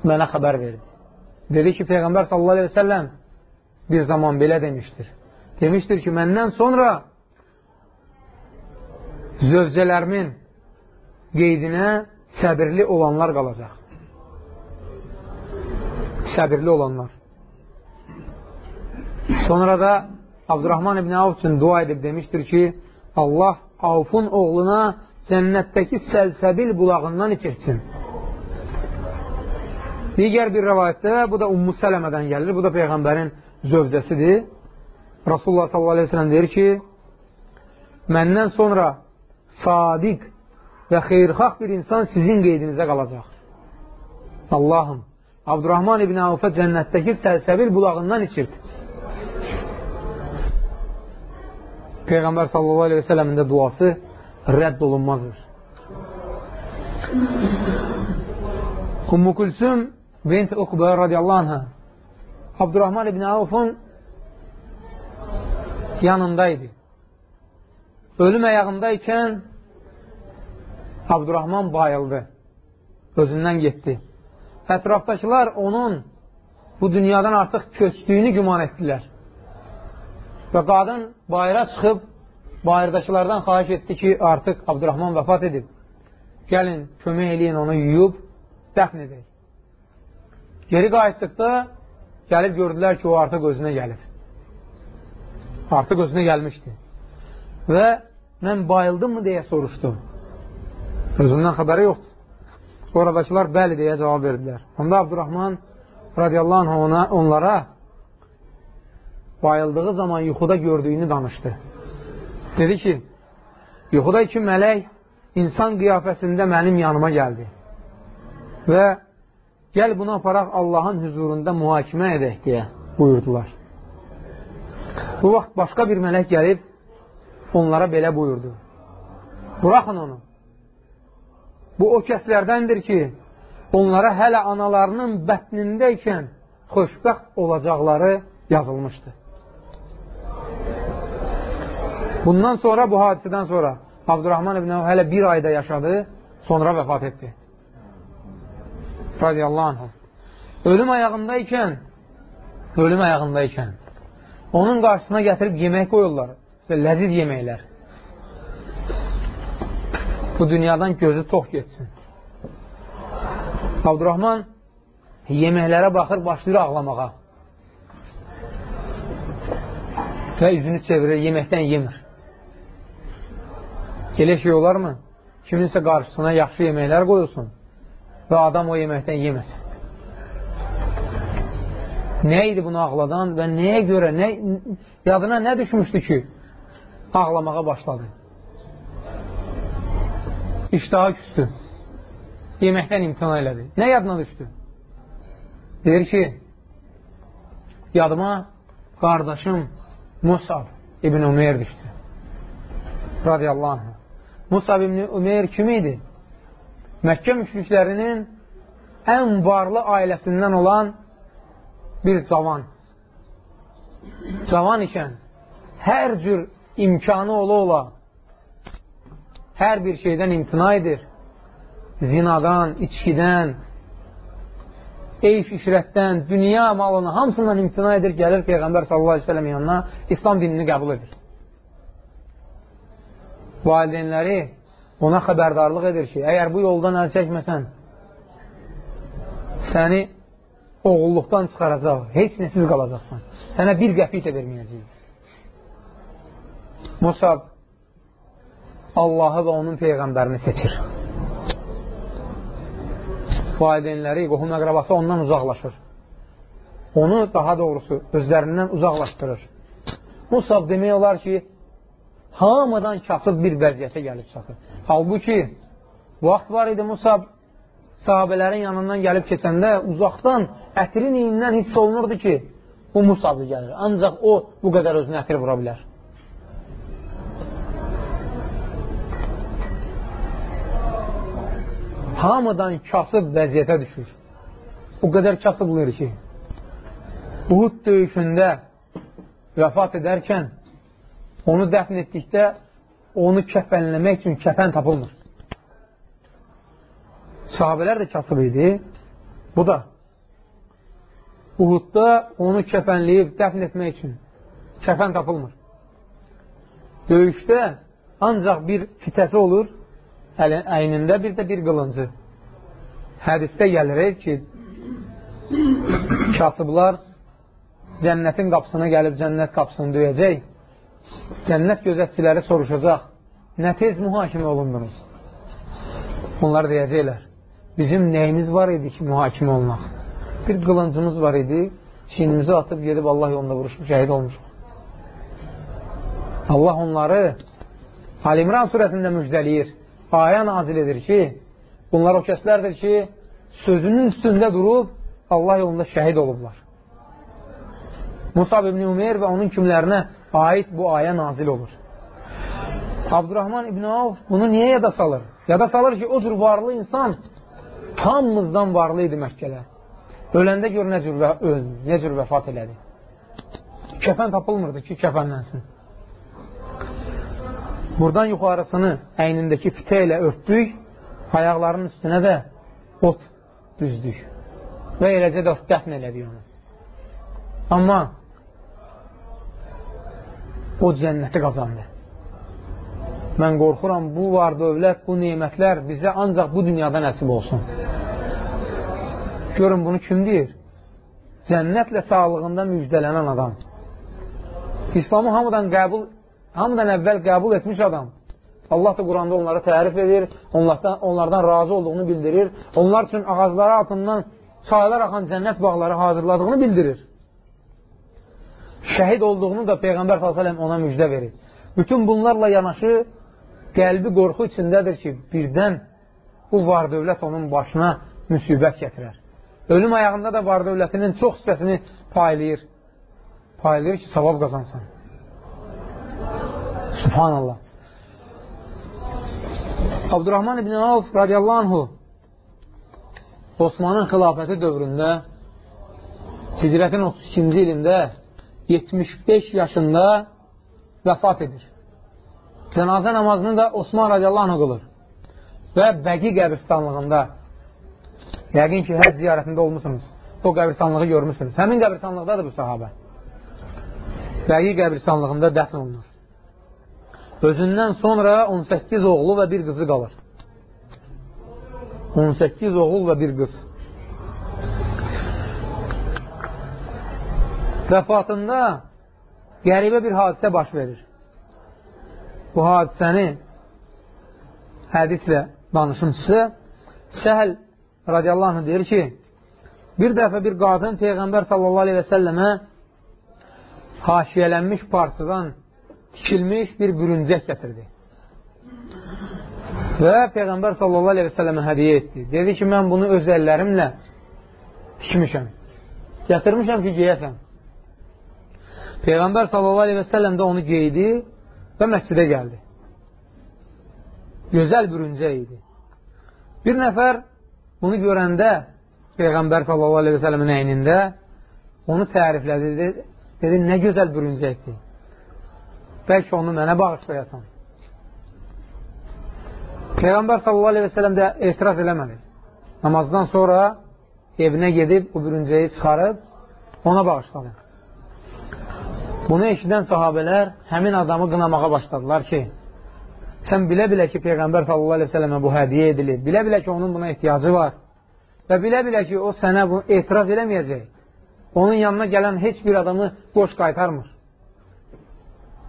mənə xəbər verdi. Dedi ki, Peyğəmbər sallallahu aleyhi ve selləm bir zaman belə demişdir. Demişdir ki, məndən sonra zövcələrimin qeydinə səbirli olanlar qalacaq. Səbirli olanlar. Sonra da Abdurrahman ibn Avf üçün dua edib demişdir ki, Allah Avfun oğluna cənnətdəki səlsəbil bulağından içirsin. Digər bir rəvayətdə, bu da Ummu Sələmədən gəlir, bu da Peyğəmbərin zövcəsidir. Rasulullah s.a.v. deyir ki, məndən sonra sadiq və xeyrxalq bir insan sizin qeydinizə qalacaq. Allahım, Abdurrahman ibn Avfə cənnətdəki səlsəbil bulağından içirdi. Peyğəmbər sallallahu aleyhi və sələmin də duası rədd olunmazdır. Ummu Kulsum bint Uqbə radiyallahu anhə Abdurrahman ibn Avfun yanındaydı. Ölüm əyağındaykən Abdurrahman bayıldı. Özündən getdi. Ətrafdakılar onun bu dünyadan artıq köçdüyünü güman etdilər. Və qadın bayıra çıxıb bayırdakılardan xahiş etdi ki, artıq Abdurrahman vəfat edib. Gəlin, kömək eləyin onu yuyub, dəfn edək. Geri qayıtdıqda gəlib gördülər ki, o artıq özünə gəlib. Artıq özünə gəlmişdi. Və mən bayıldım mı deyə soruşdu. Özündən xəbəri yoxdur. Oradakılar bəli deyə cavab verdilər. Onda Abdurrahman radiyallahu anh ona, onlara bayıldığı zaman yuxuda gördüyünü danışdı. Dedi ki, yuxuda iki mələk insan qiyafəsində mənim yanıma gəldi və gəl bunu aparaq Allahın hüzurunda mühakimə edək deyə buyurdular. Bu vaxt başqa bir mələk gəlib onlara belə buyurdu. Buraxın onu. Bu o kəslərdəndir ki, onlara hələ analarının bətnindəykən xoşbəxt olacaqları yazılmışdı. Bundan sonra, bu hadisədən sonra Abdurrahman ibn Əv hələ bir ayda yaşadı, sonra vəfat etdi. Radiyallahu anh. Ölüm ayağındaykən, ölüm ayağındaykən onun qarşısına gətirib yemək qoyurlar. Ləziz yeməklər bu dünyadan gözü tox getsin. Abdurrahman yeməklərə baxır, başlayır ağlamağa. Və üzünü çevirir, yeməkdən yemir. Elə şey olarmı? Kiminsə qarşısına yaxşı yeməklər qoyulsun və adam o yeməkdən yeməsin. Nə idi bunu ağladan və nəyə görə, nə, yadına nə düşmüşdü ki, ağlamağa başladı? İştaha küstü. Yeməkdən imtina elədi. Nə yadına düşdü? Deyir ki, yadıma qardaşım Musab İbn Umeyr düşdü. Radiyallahu anh. Musab İbn Umeyr kim idi? Məkkə müşriklərinin ən varlı ailəsindən olan bir cavan. Cavan ikən hər cür imkanı ola-ola hər bir şeydən imtina edir. Zinadan, içkidən, eyş işrətdən, dünya malını hamısından imtina edir, gəlir Peyğəmbər sallallahu aleyhi ve sellem yanına İslam dinini qəbul edir. Valideynləri ona xəbərdarlıq edir ki, əgər bu yoldan əl çəkməsən, səni oğulluqdan çıxaracaq, heç nəsiz qalacaqsan. Sənə bir qəpik də verməyəcək. Musab Allahı və onun Peyğəmbərini seçir. Valideynləri, qohum əqrabası ondan uzaqlaşır. Onu, daha doğrusu, özlərindən uzaqlaşdırır. Musab demək olar ki, hamıdan kasıb bir vəziyyətə gəlib çatır. Halbuki, vaxt var idi Musab sahabələrin yanından gəlib keçəndə uzaqdan ətrin iyindən hiss olunurdu ki, bu Musablı gəlir. Ancaq o bu qədər özünə ətir vura bilər. Hamıdan kasıb vəziyyətə düşür. O qədər kasıblayır ki, Uhud döyüşündə vəfat edərkən onu dəfn etdikdə onu kəfənləmək üçün kəfən tapılmır. Sahabələr də kasıb idi. Bu da. Uhudda onu kəfənləyib dəfn etmək üçün kəfən tapılmır. Döyüşdə ancaq bir fitəsi olur, əynində bir də bir qılıncı. Hədisdə gəlir ki, kasıblar cənnətin qapısına gəlib cənnət qapısını döyəcək, cənnət gözətçiləri soruşacaq, nə tez mühakimə olundunuz? Onlar deyəcəklər, bizim nəyimiz var idi ki, mühakimə olmaq? bir qılıncımız var idi, çiynimizi atıb gedib Allah yolunda vuruşmuş, şəhid olmuşuq. Allah onları Alimran surəsində müjdəliyir. Ayə nazil edir ki, bunlar o kəslərdir ki, sözünün üstündə durub Allah yolunda şəhid olublar. Musab ibn Umeyr və onun kimlərinə aid bu ayə nazil olur. Abdurrahman ibn Avf bunu niyə yada salır? Yada salır ki, o cür varlı insan hamımızdan varlı idi Məkkədə. Öləndə gör nə cür, öldü, nə cür vəfat elədi. Kəfən tapılmırdı ki, kəfənlənsin. Buradan yuxarısını əynindəki fitə ilə örtdük, ayaqlarının üstünə də ot düzdük və eləcə də dəfn elədik onu. Amma o cənnəti qazandı. Mən qorxuram, bu var dövlət, bu nemətlər bizə ancaq bu dünyada nəsib olsun. Görün bunu kim deyir? Cənnətlə sağlığında müjdələnən adam. İslamı hamıdan qəbul, hamıdan əvvəl qəbul etmiş adam. Allah da Quranda onları tərif edir, onlardan, onlardan razı olduğunu bildirir. Onlar üçün ağacları altından çaylar axan cənnət bağları hazırladığını bildirir. Şəhid olduğunu da Peyğəmbər s.ə.v ona müjdə verir. Bütün bunlarla yanaşı qəlbi qorxu içindədir ki, birdən bu var dövlət onun başına müsibət gətirər. Ölüm ayağında da var dövlətinin çox hissəsini paylayır. Paylayır ki, savab qazansın. Subhanallah. Abdurrahman ibn Avf radiyallahu anhu Osmanın xilafəti dövründə hicrətin 32-ci ilində 75 yaşında vəfat edir. Cənazə namazını da Osman radiyallahu anhu qılır və Bəqi qəbristanlığında Yəqin ki, həc ziyarətində olmusunuz. O qəbirstanlığı görmüşsünüz. Həmin qəbirstanlıqdadır bu sahabə. Bəyi qəbirstanlığında dəfn olunur. Özündən sonra 18 oğlu və bir qızı qalır. 18 oğul və bir qız. Vəfatında qəribə bir hadisə baş verir. Bu hadisəni hədislə danışım sizə. Səhl radiyallahu anh deyir ki, bir dəfə bir qadın Peyğəmbər sallallahu aleyhi və səlləmə haşiyələnmiş parçadan tikilmiş bir bürüncək gətirdi. Və Peyğəmbər sallallahu aleyhi və səlləmə hədiyə etdi. Dedi ki, mən bunu öz əllərimlə tikmişəm. Gətirmişəm ki, geyəsən. Peyğəmbər sallallahu aleyhi və səlləm də onu geydi və məscidə gəldi. Gözəl bürüncək idi. Bir nəfər Bunu görəndə Peyğəmbər sallallahu aleyhi və sələmin əynində onu təriflədi. Dedi, dedi nə gözəl bürüncəkdir. Bəlkə onu mənə bağışlayasan. Peyğəmbər sallallahu aleyhi və sələm də etiraz eləmədi. Namazdan sonra evinə gedib o bürüncəyi çıxarıb ona bağışladı. Bunu eşidən sahabələr həmin adamı qınamağa başladılar ki, sən bilə-bilə ki, Peyğəmbər sallallahu aleyhi ve sələmə bu hədiyə edilir, bilə-bilə ki, onun buna ehtiyacı var və bilə-bilə ki, o sənə bunu etiraz eləməyəcək. Onun yanına gələn heç bir adamı boş qaytarmır.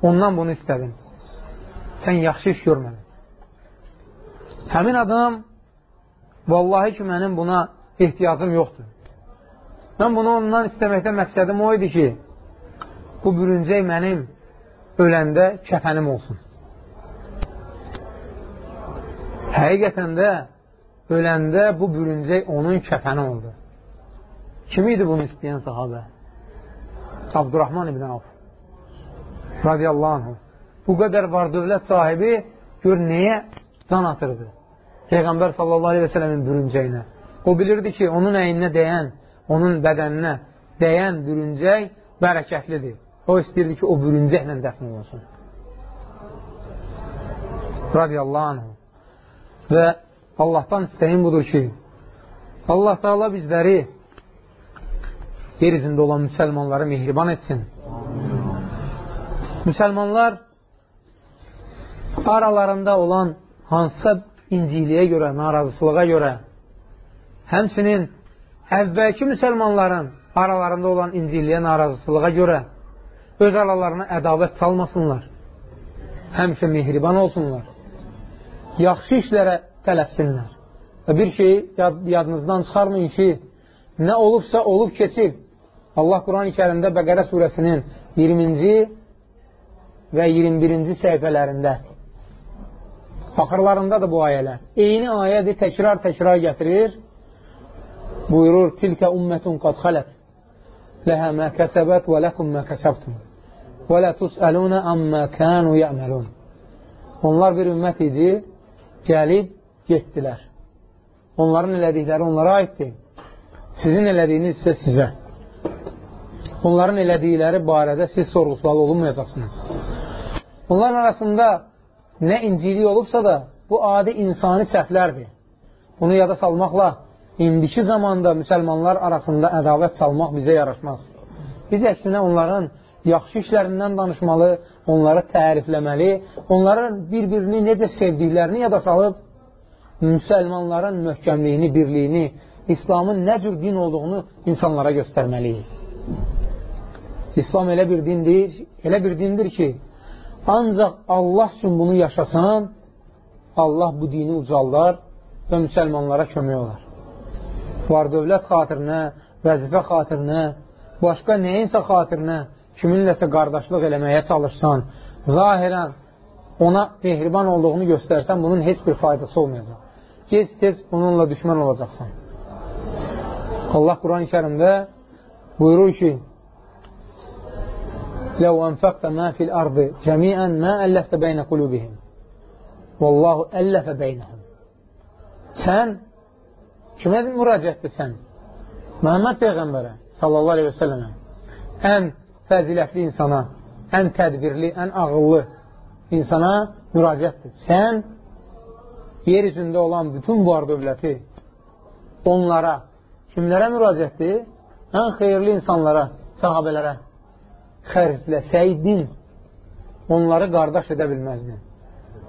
Ondan bunu istədim. Sən yaxşı iş görmədin. Həmin adam, vallahi ki, mənim buna ehtiyacım yoxdur. Mən bunu ondan istəməkdə məqsədim o idi ki, bu bürüncək mənim öləndə kəfənim olsun. Həqiqətən də öləndə bu bürüncək onun kəfəni oldu. Kim idi bunu istəyən sahabə? Abdurrahman ibn Avf. Radiyallahu anh. Bu qədər var dövlət sahibi gör nəyə can atırdı? Peyğəmbər sallallahu aleyhi və sələmin bürüncəyinə. O bilirdi ki, onun əyninə dəyən, onun bədəninə dəyən bürüncək bərəkətlidir. O istəyirdi ki, o bürüncəklə dəfn olunsun. Radiyallahu anh. Və Allahdan istəyim budur ki, Allah Taala bizləri yer üzündə olan müsəlmanları mehriban etsin. Müsəlmanlar aralarında olan hansısa inciliyə görə, narazısılığa görə, həmsinin əvvəlki müsəlmanların aralarında olan inciliyə, narazısılığa görə öz aralarına ədavət salmasınlar. Həmişə mehriban olsunlar. Yaxşı işlərə tələssinlər. Və bir şeyi yad, yadınızdan çıxarmayın ki, nə olubsa olub keçib. Allah Quran-ı kərimdə Bəqərə surəsinin 20-ci və 21-ci səhifələrində axırlarındadır bu ayələr. Eyni ayədir, təkrar-təkrar gətirir. Buyurur, Tilkə ümmətun qad xələt ləhə mə kəsəbət və ləkum mə kəsəbtum və lə tusəlunə əmmə kənu yəməlun. Onlar bir ümmət idi, gəlib getdilər. Onların elədikləri onlara aiddir. Sizin elədiyiniz isə sizə. Onların elədikləri barədə siz sorğusual olunmayacaqsınız. Onların arasında nə incilik olubsa da, bu adi insani səhvlərdir. Bunu yada salmaqla indiki zamanda müsəlmanlar arasında ədavət salmaq bizə yaraşmaz. Biz əksinə onların yaxşı işlərindən danışmalı, onları tərifləməli, onların bir-birini necə sevdiklərini yada salıb, müsəlmanların möhkəmliyini, birliyini, İslamın nə cür din olduğunu insanlara göstərməliyik. İslam elə bir dindir, elə bir dindir ki, ancaq Allah üçün bunu yaşasan, Allah bu dini ucaldar və müsəlmanlara kömək olar. Var dövlət xatirinə, vəzifə xatirinə, başqa nəyinsə xatirinə kiminləsə qardaşlıq eləməyə çalışsan, zahirən ona mehriban olduğunu göstərsən, bunun heç bir faydası olmayacaq. Gec-tez onunla düşmən olacaqsan. Allah Quran-ı kərimdə buyurur ki, لو أنفقت ما في الأرض جميعا ما ألفت بين قلوبهم والله ألف بينهم Sən kimə müraciət etsən? Məhəmməd Peyğəmbərə sallallahu aleyhi və səlləmə ən fəzilətli insana, ən tədbirli, ən ağıllı insana müraciətdir. Sən yer üzündə olan bütün var dövləti onlara, kimlərə müraciətdir? Ən xeyirli insanlara, sahabələrə xərcləsəydin, onları qardaş edə bilməzdin.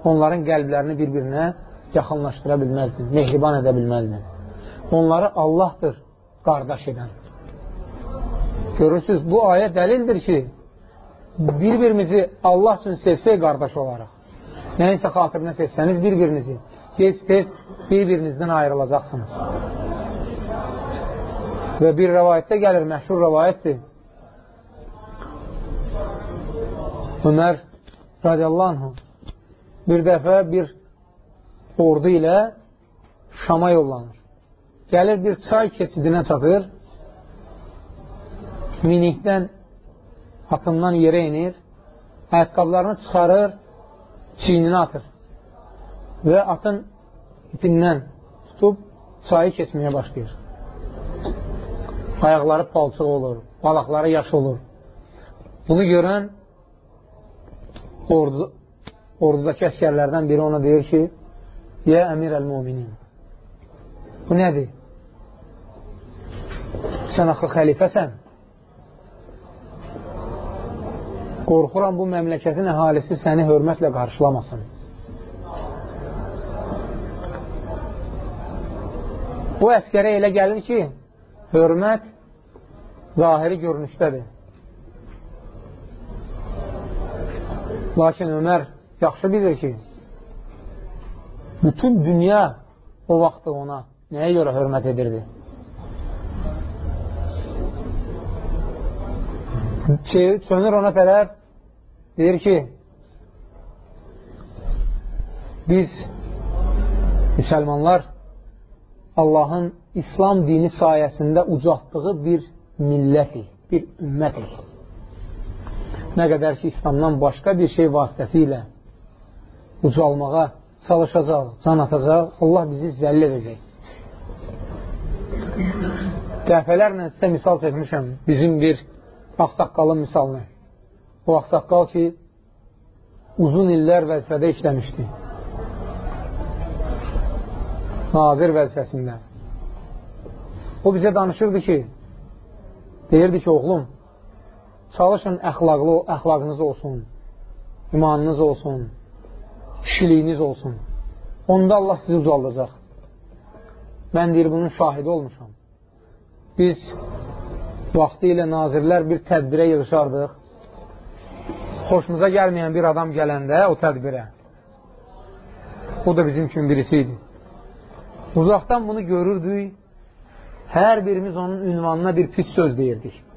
Onların qəlblərini bir-birinə yaxınlaşdıra bilməzdin, mehriban edə bilməzdin. Onları Allahdır qardaş edən. Görürsünüz, bu ayə dəlildir ki, bir-birimizi Allah üçün sevsək qardaş olaraq, nəyinsə xatirinə sevsəniz bir-birinizi, tez-tez bir-birinizdən ayrılacaqsınız. Və bir rəvayətdə gəlir, məşhur rəvayətdir. Ömər radiyallahu anh bir dəfə bir ordu ilə Şama yollanır. Gəlir bir çay keçidinə çatır, minikdən atından yerə inir, ayaqqablarını çıxarır, çiynini atır və atın ipindən tutub çayı keçməyə başlayır. Ayaqları palçıq olur, balaqları yaş olur. Bunu görən ordu, ordudakı əskərlərdən biri ona deyir ki, Yə əmir əl-muminin. Bu nədir? Sən axı xəlifəsən. Qorxuram bu məmləkətin əhalisi səni hörmətlə qarşılamasın. Bu əskərə elə gəlir ki, hörmət zahiri görünüşdədir. Lakin Ömər yaxşı bilir ki, bütün dünya o vaxtı ona nəyə görə hörmət edirdi? Çönür ona tərəf deyir ki, biz müsəlmanlar Allahın İslam dini sayəsində ucaltdığı bir millətik, bir ümmətik. Nə qədər ki, İslamdan başqa bir şey vasitəsilə ucalmağa çalışacaq, can atacaq, Allah bizi zəll edəcək. Dəfələrlə sizə misal çəkmişəm bizim bir axsaqqalın misalını. O axsaqqal ki, uzun illər vəzifədə işləmişdi. Nazir vəzifəsində. O bizə danışırdı ki, Deyirdi ki, oğlum, çalışın əxlaqlı, əxlaqınız olsun, imanınız olsun, kişiliyiniz olsun. Onda Allah sizi ucaldacaq. Mən deyir, bunun şahidi olmuşam. Biz vaxtı ilə nazirlər bir tədbirə yığışardıq. Xoşumuza gəlməyən bir adam gələndə o tədbirə. O da bizim kimi birisi idi. Uzaqdan bunu görürdük. Hər birimiz onun ünvanına bir pis söz deyirdik.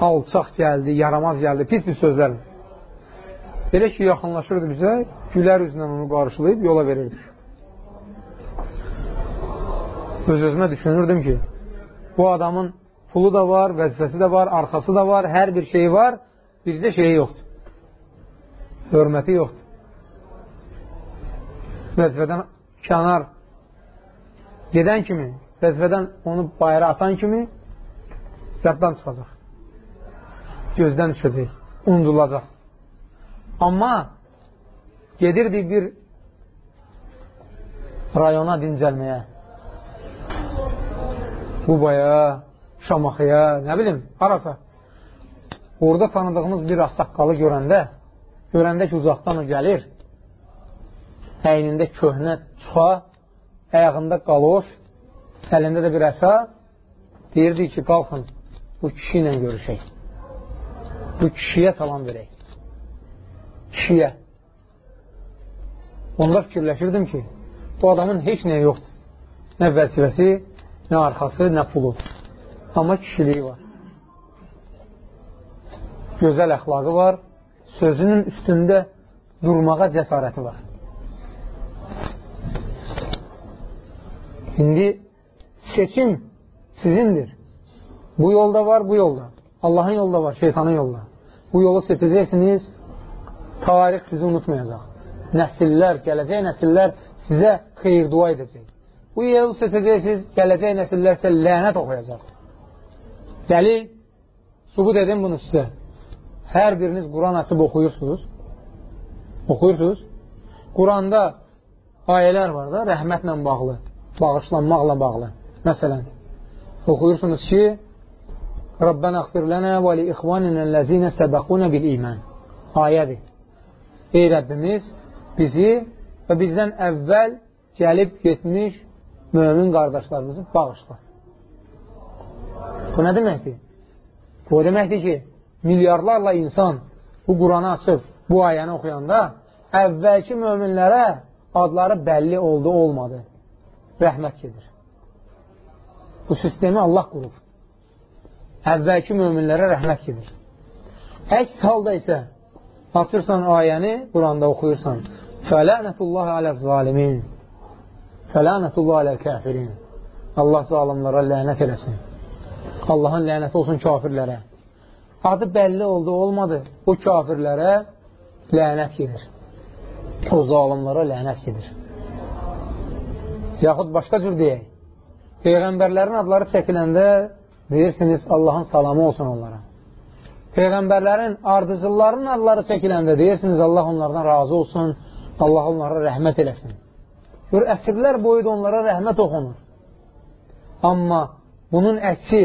Alçaq gəldi, yaramaz gəldi, pis-pis sözlər. Belə ki, yaxınlaşırdı bizə, gülər üzlə onu qarşılayıb yola verirdik. Öz-özümə düşünürdüm ki, bu adamın pulu da var, vəzifəsi də var, arxası da var, hər bir şeyi var, bircə şeyi yoxdur. Hörməti yoxdur. Vəzifədən kənar gedən kimi, vəzifədən onu bayra atan kimi yaddan çıxacaq. Gözdən düşəcək, unudulacaq. Amma gedirdi bir rayona dincəlməyə, Qubaya, Şamaxıya, nə bilim, harasa. Orada tanıdığımız bir ağsaqqalı görəndə, görəndə ki, uzaqdan o gəlir, əynində köhnə çuxa, ayağında qaloş, əlində də bir əsa, deyirdi ki, qalxın, bu kişi ilə görüşək. Bu kişiyə salam verək. Kişiyə. Onda fikirləşirdim ki, bu adamın heç nəyə yoxdur. Nə vəzifəsi, nə arxası, nə pulu. Amma kişiliyi var. Gözəl əxlaqı var, sözünün üstündə durmağa cəsarəti var. İndi seçim sizindir. Bu yolda var, bu yolda. Allahın yolda var, şeytanın yolda. Bu yolu seçəcəksiniz, tarix sizi unutmayacaq. Nəsillər, gələcək nəsillər sizə xeyir dua edəcək. Bu yolu seçəcəksiniz, gələcək nəsillər sizə lənət oxuyacaq. Dəlil, subut edin bunu sizə. Hər biriniz Quran açıb oxuyursunuz. Oxuyursunuz. Quranda ayələr var da, rəhmətlə bağlı, bağışlanmaqla bağlı. Məsələn, oxuyursunuz ki, Rabbənə əxfir lənə və li ixvaninə ləzinə səbəqunə bil iman. Ayədir. Ey Rəbbimiz, bizi və bizdən əvvəl gəlib getmiş mömin qardaşlarımızı bağışla. Bu nə deməkdir? Bu deməkdir ki, milyarlarla insan bu Quranı açıb, bu ayəni oxuyanda əvvəlki möminlərə adları bəlli oldu, olmadı. Rəhmət gedir. Bu sistemi Allah qurub. Əvvəlki möminlərə rəhmət gedir. Əks halda isə açırsan ayəni, Quranda oxuyursan, Fələnətullahi alə zalimin Fələnətullah aləl kəfirin. Allah zalimlara lənət eləsin. Allahın lənəti olsun kafirlərə. Adı bəlli oldu, olmadı. Bu kafirlərə lənət gedir. O zalimlara lənət gedir. Yaxud başqa cür deyək. Peyğəmbərlərin adları çəkiləndə deyirsiniz Allahın salamı olsun onlara. Peyğəmbərlərin ardıcıllarının adları çəkiləndə deyirsiniz Allah onlardan razı olsun, Allah onlara rəhmət eləsin. Gör, əsrlər boyu da onlara rəhmət oxunur. Amma bunun əksi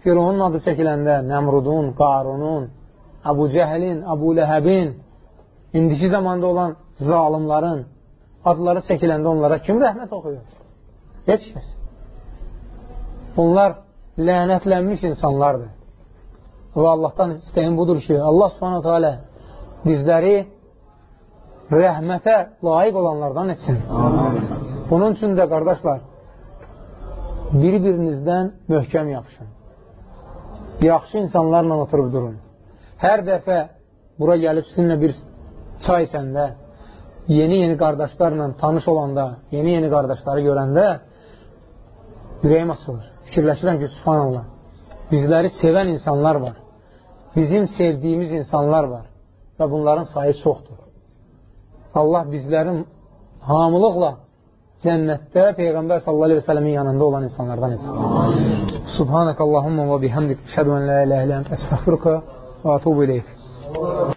Fironun adı çəkiləndə Nəmrudun, Qarunun, Əbu Cəhlin, Əbu Ləhəbin, indiki zamanda olan zalimların adları çəkiləndə onlara kim rəhmət oxuyur? Heç kəs. Onlar lənətlənmiş insanlardır. Və Allahdan istəyim budur ki, Allah subhanətə alə bizləri rəhmətə layiq olanlardan etsin. Bunun üçün də, qardaşlar, bir-birinizdən möhkəm yapışın. Yaxşı insanlarla oturub durun. Hər dəfə bura gəlib sizinlə bir çay içəndə, yeni-yeni qardaşlarla tanış olanda, yeni-yeni qardaşları görəndə ürəyim açılır. Fikirləşirəm ki, subhanallah, bizləri sevən insanlar var. Bizim sevdiyimiz insanlar var və bunların sayı çoxdur. Allah bizlərin hamılıqla cənnətdə Peyğəmbər sallallahu aleyhi və sələmin yanında olan insanlardan etsin. Subhanəkəllahumma və bihamdik şədu ən la ilə ilə əstəxfiruka və atubu iləyik.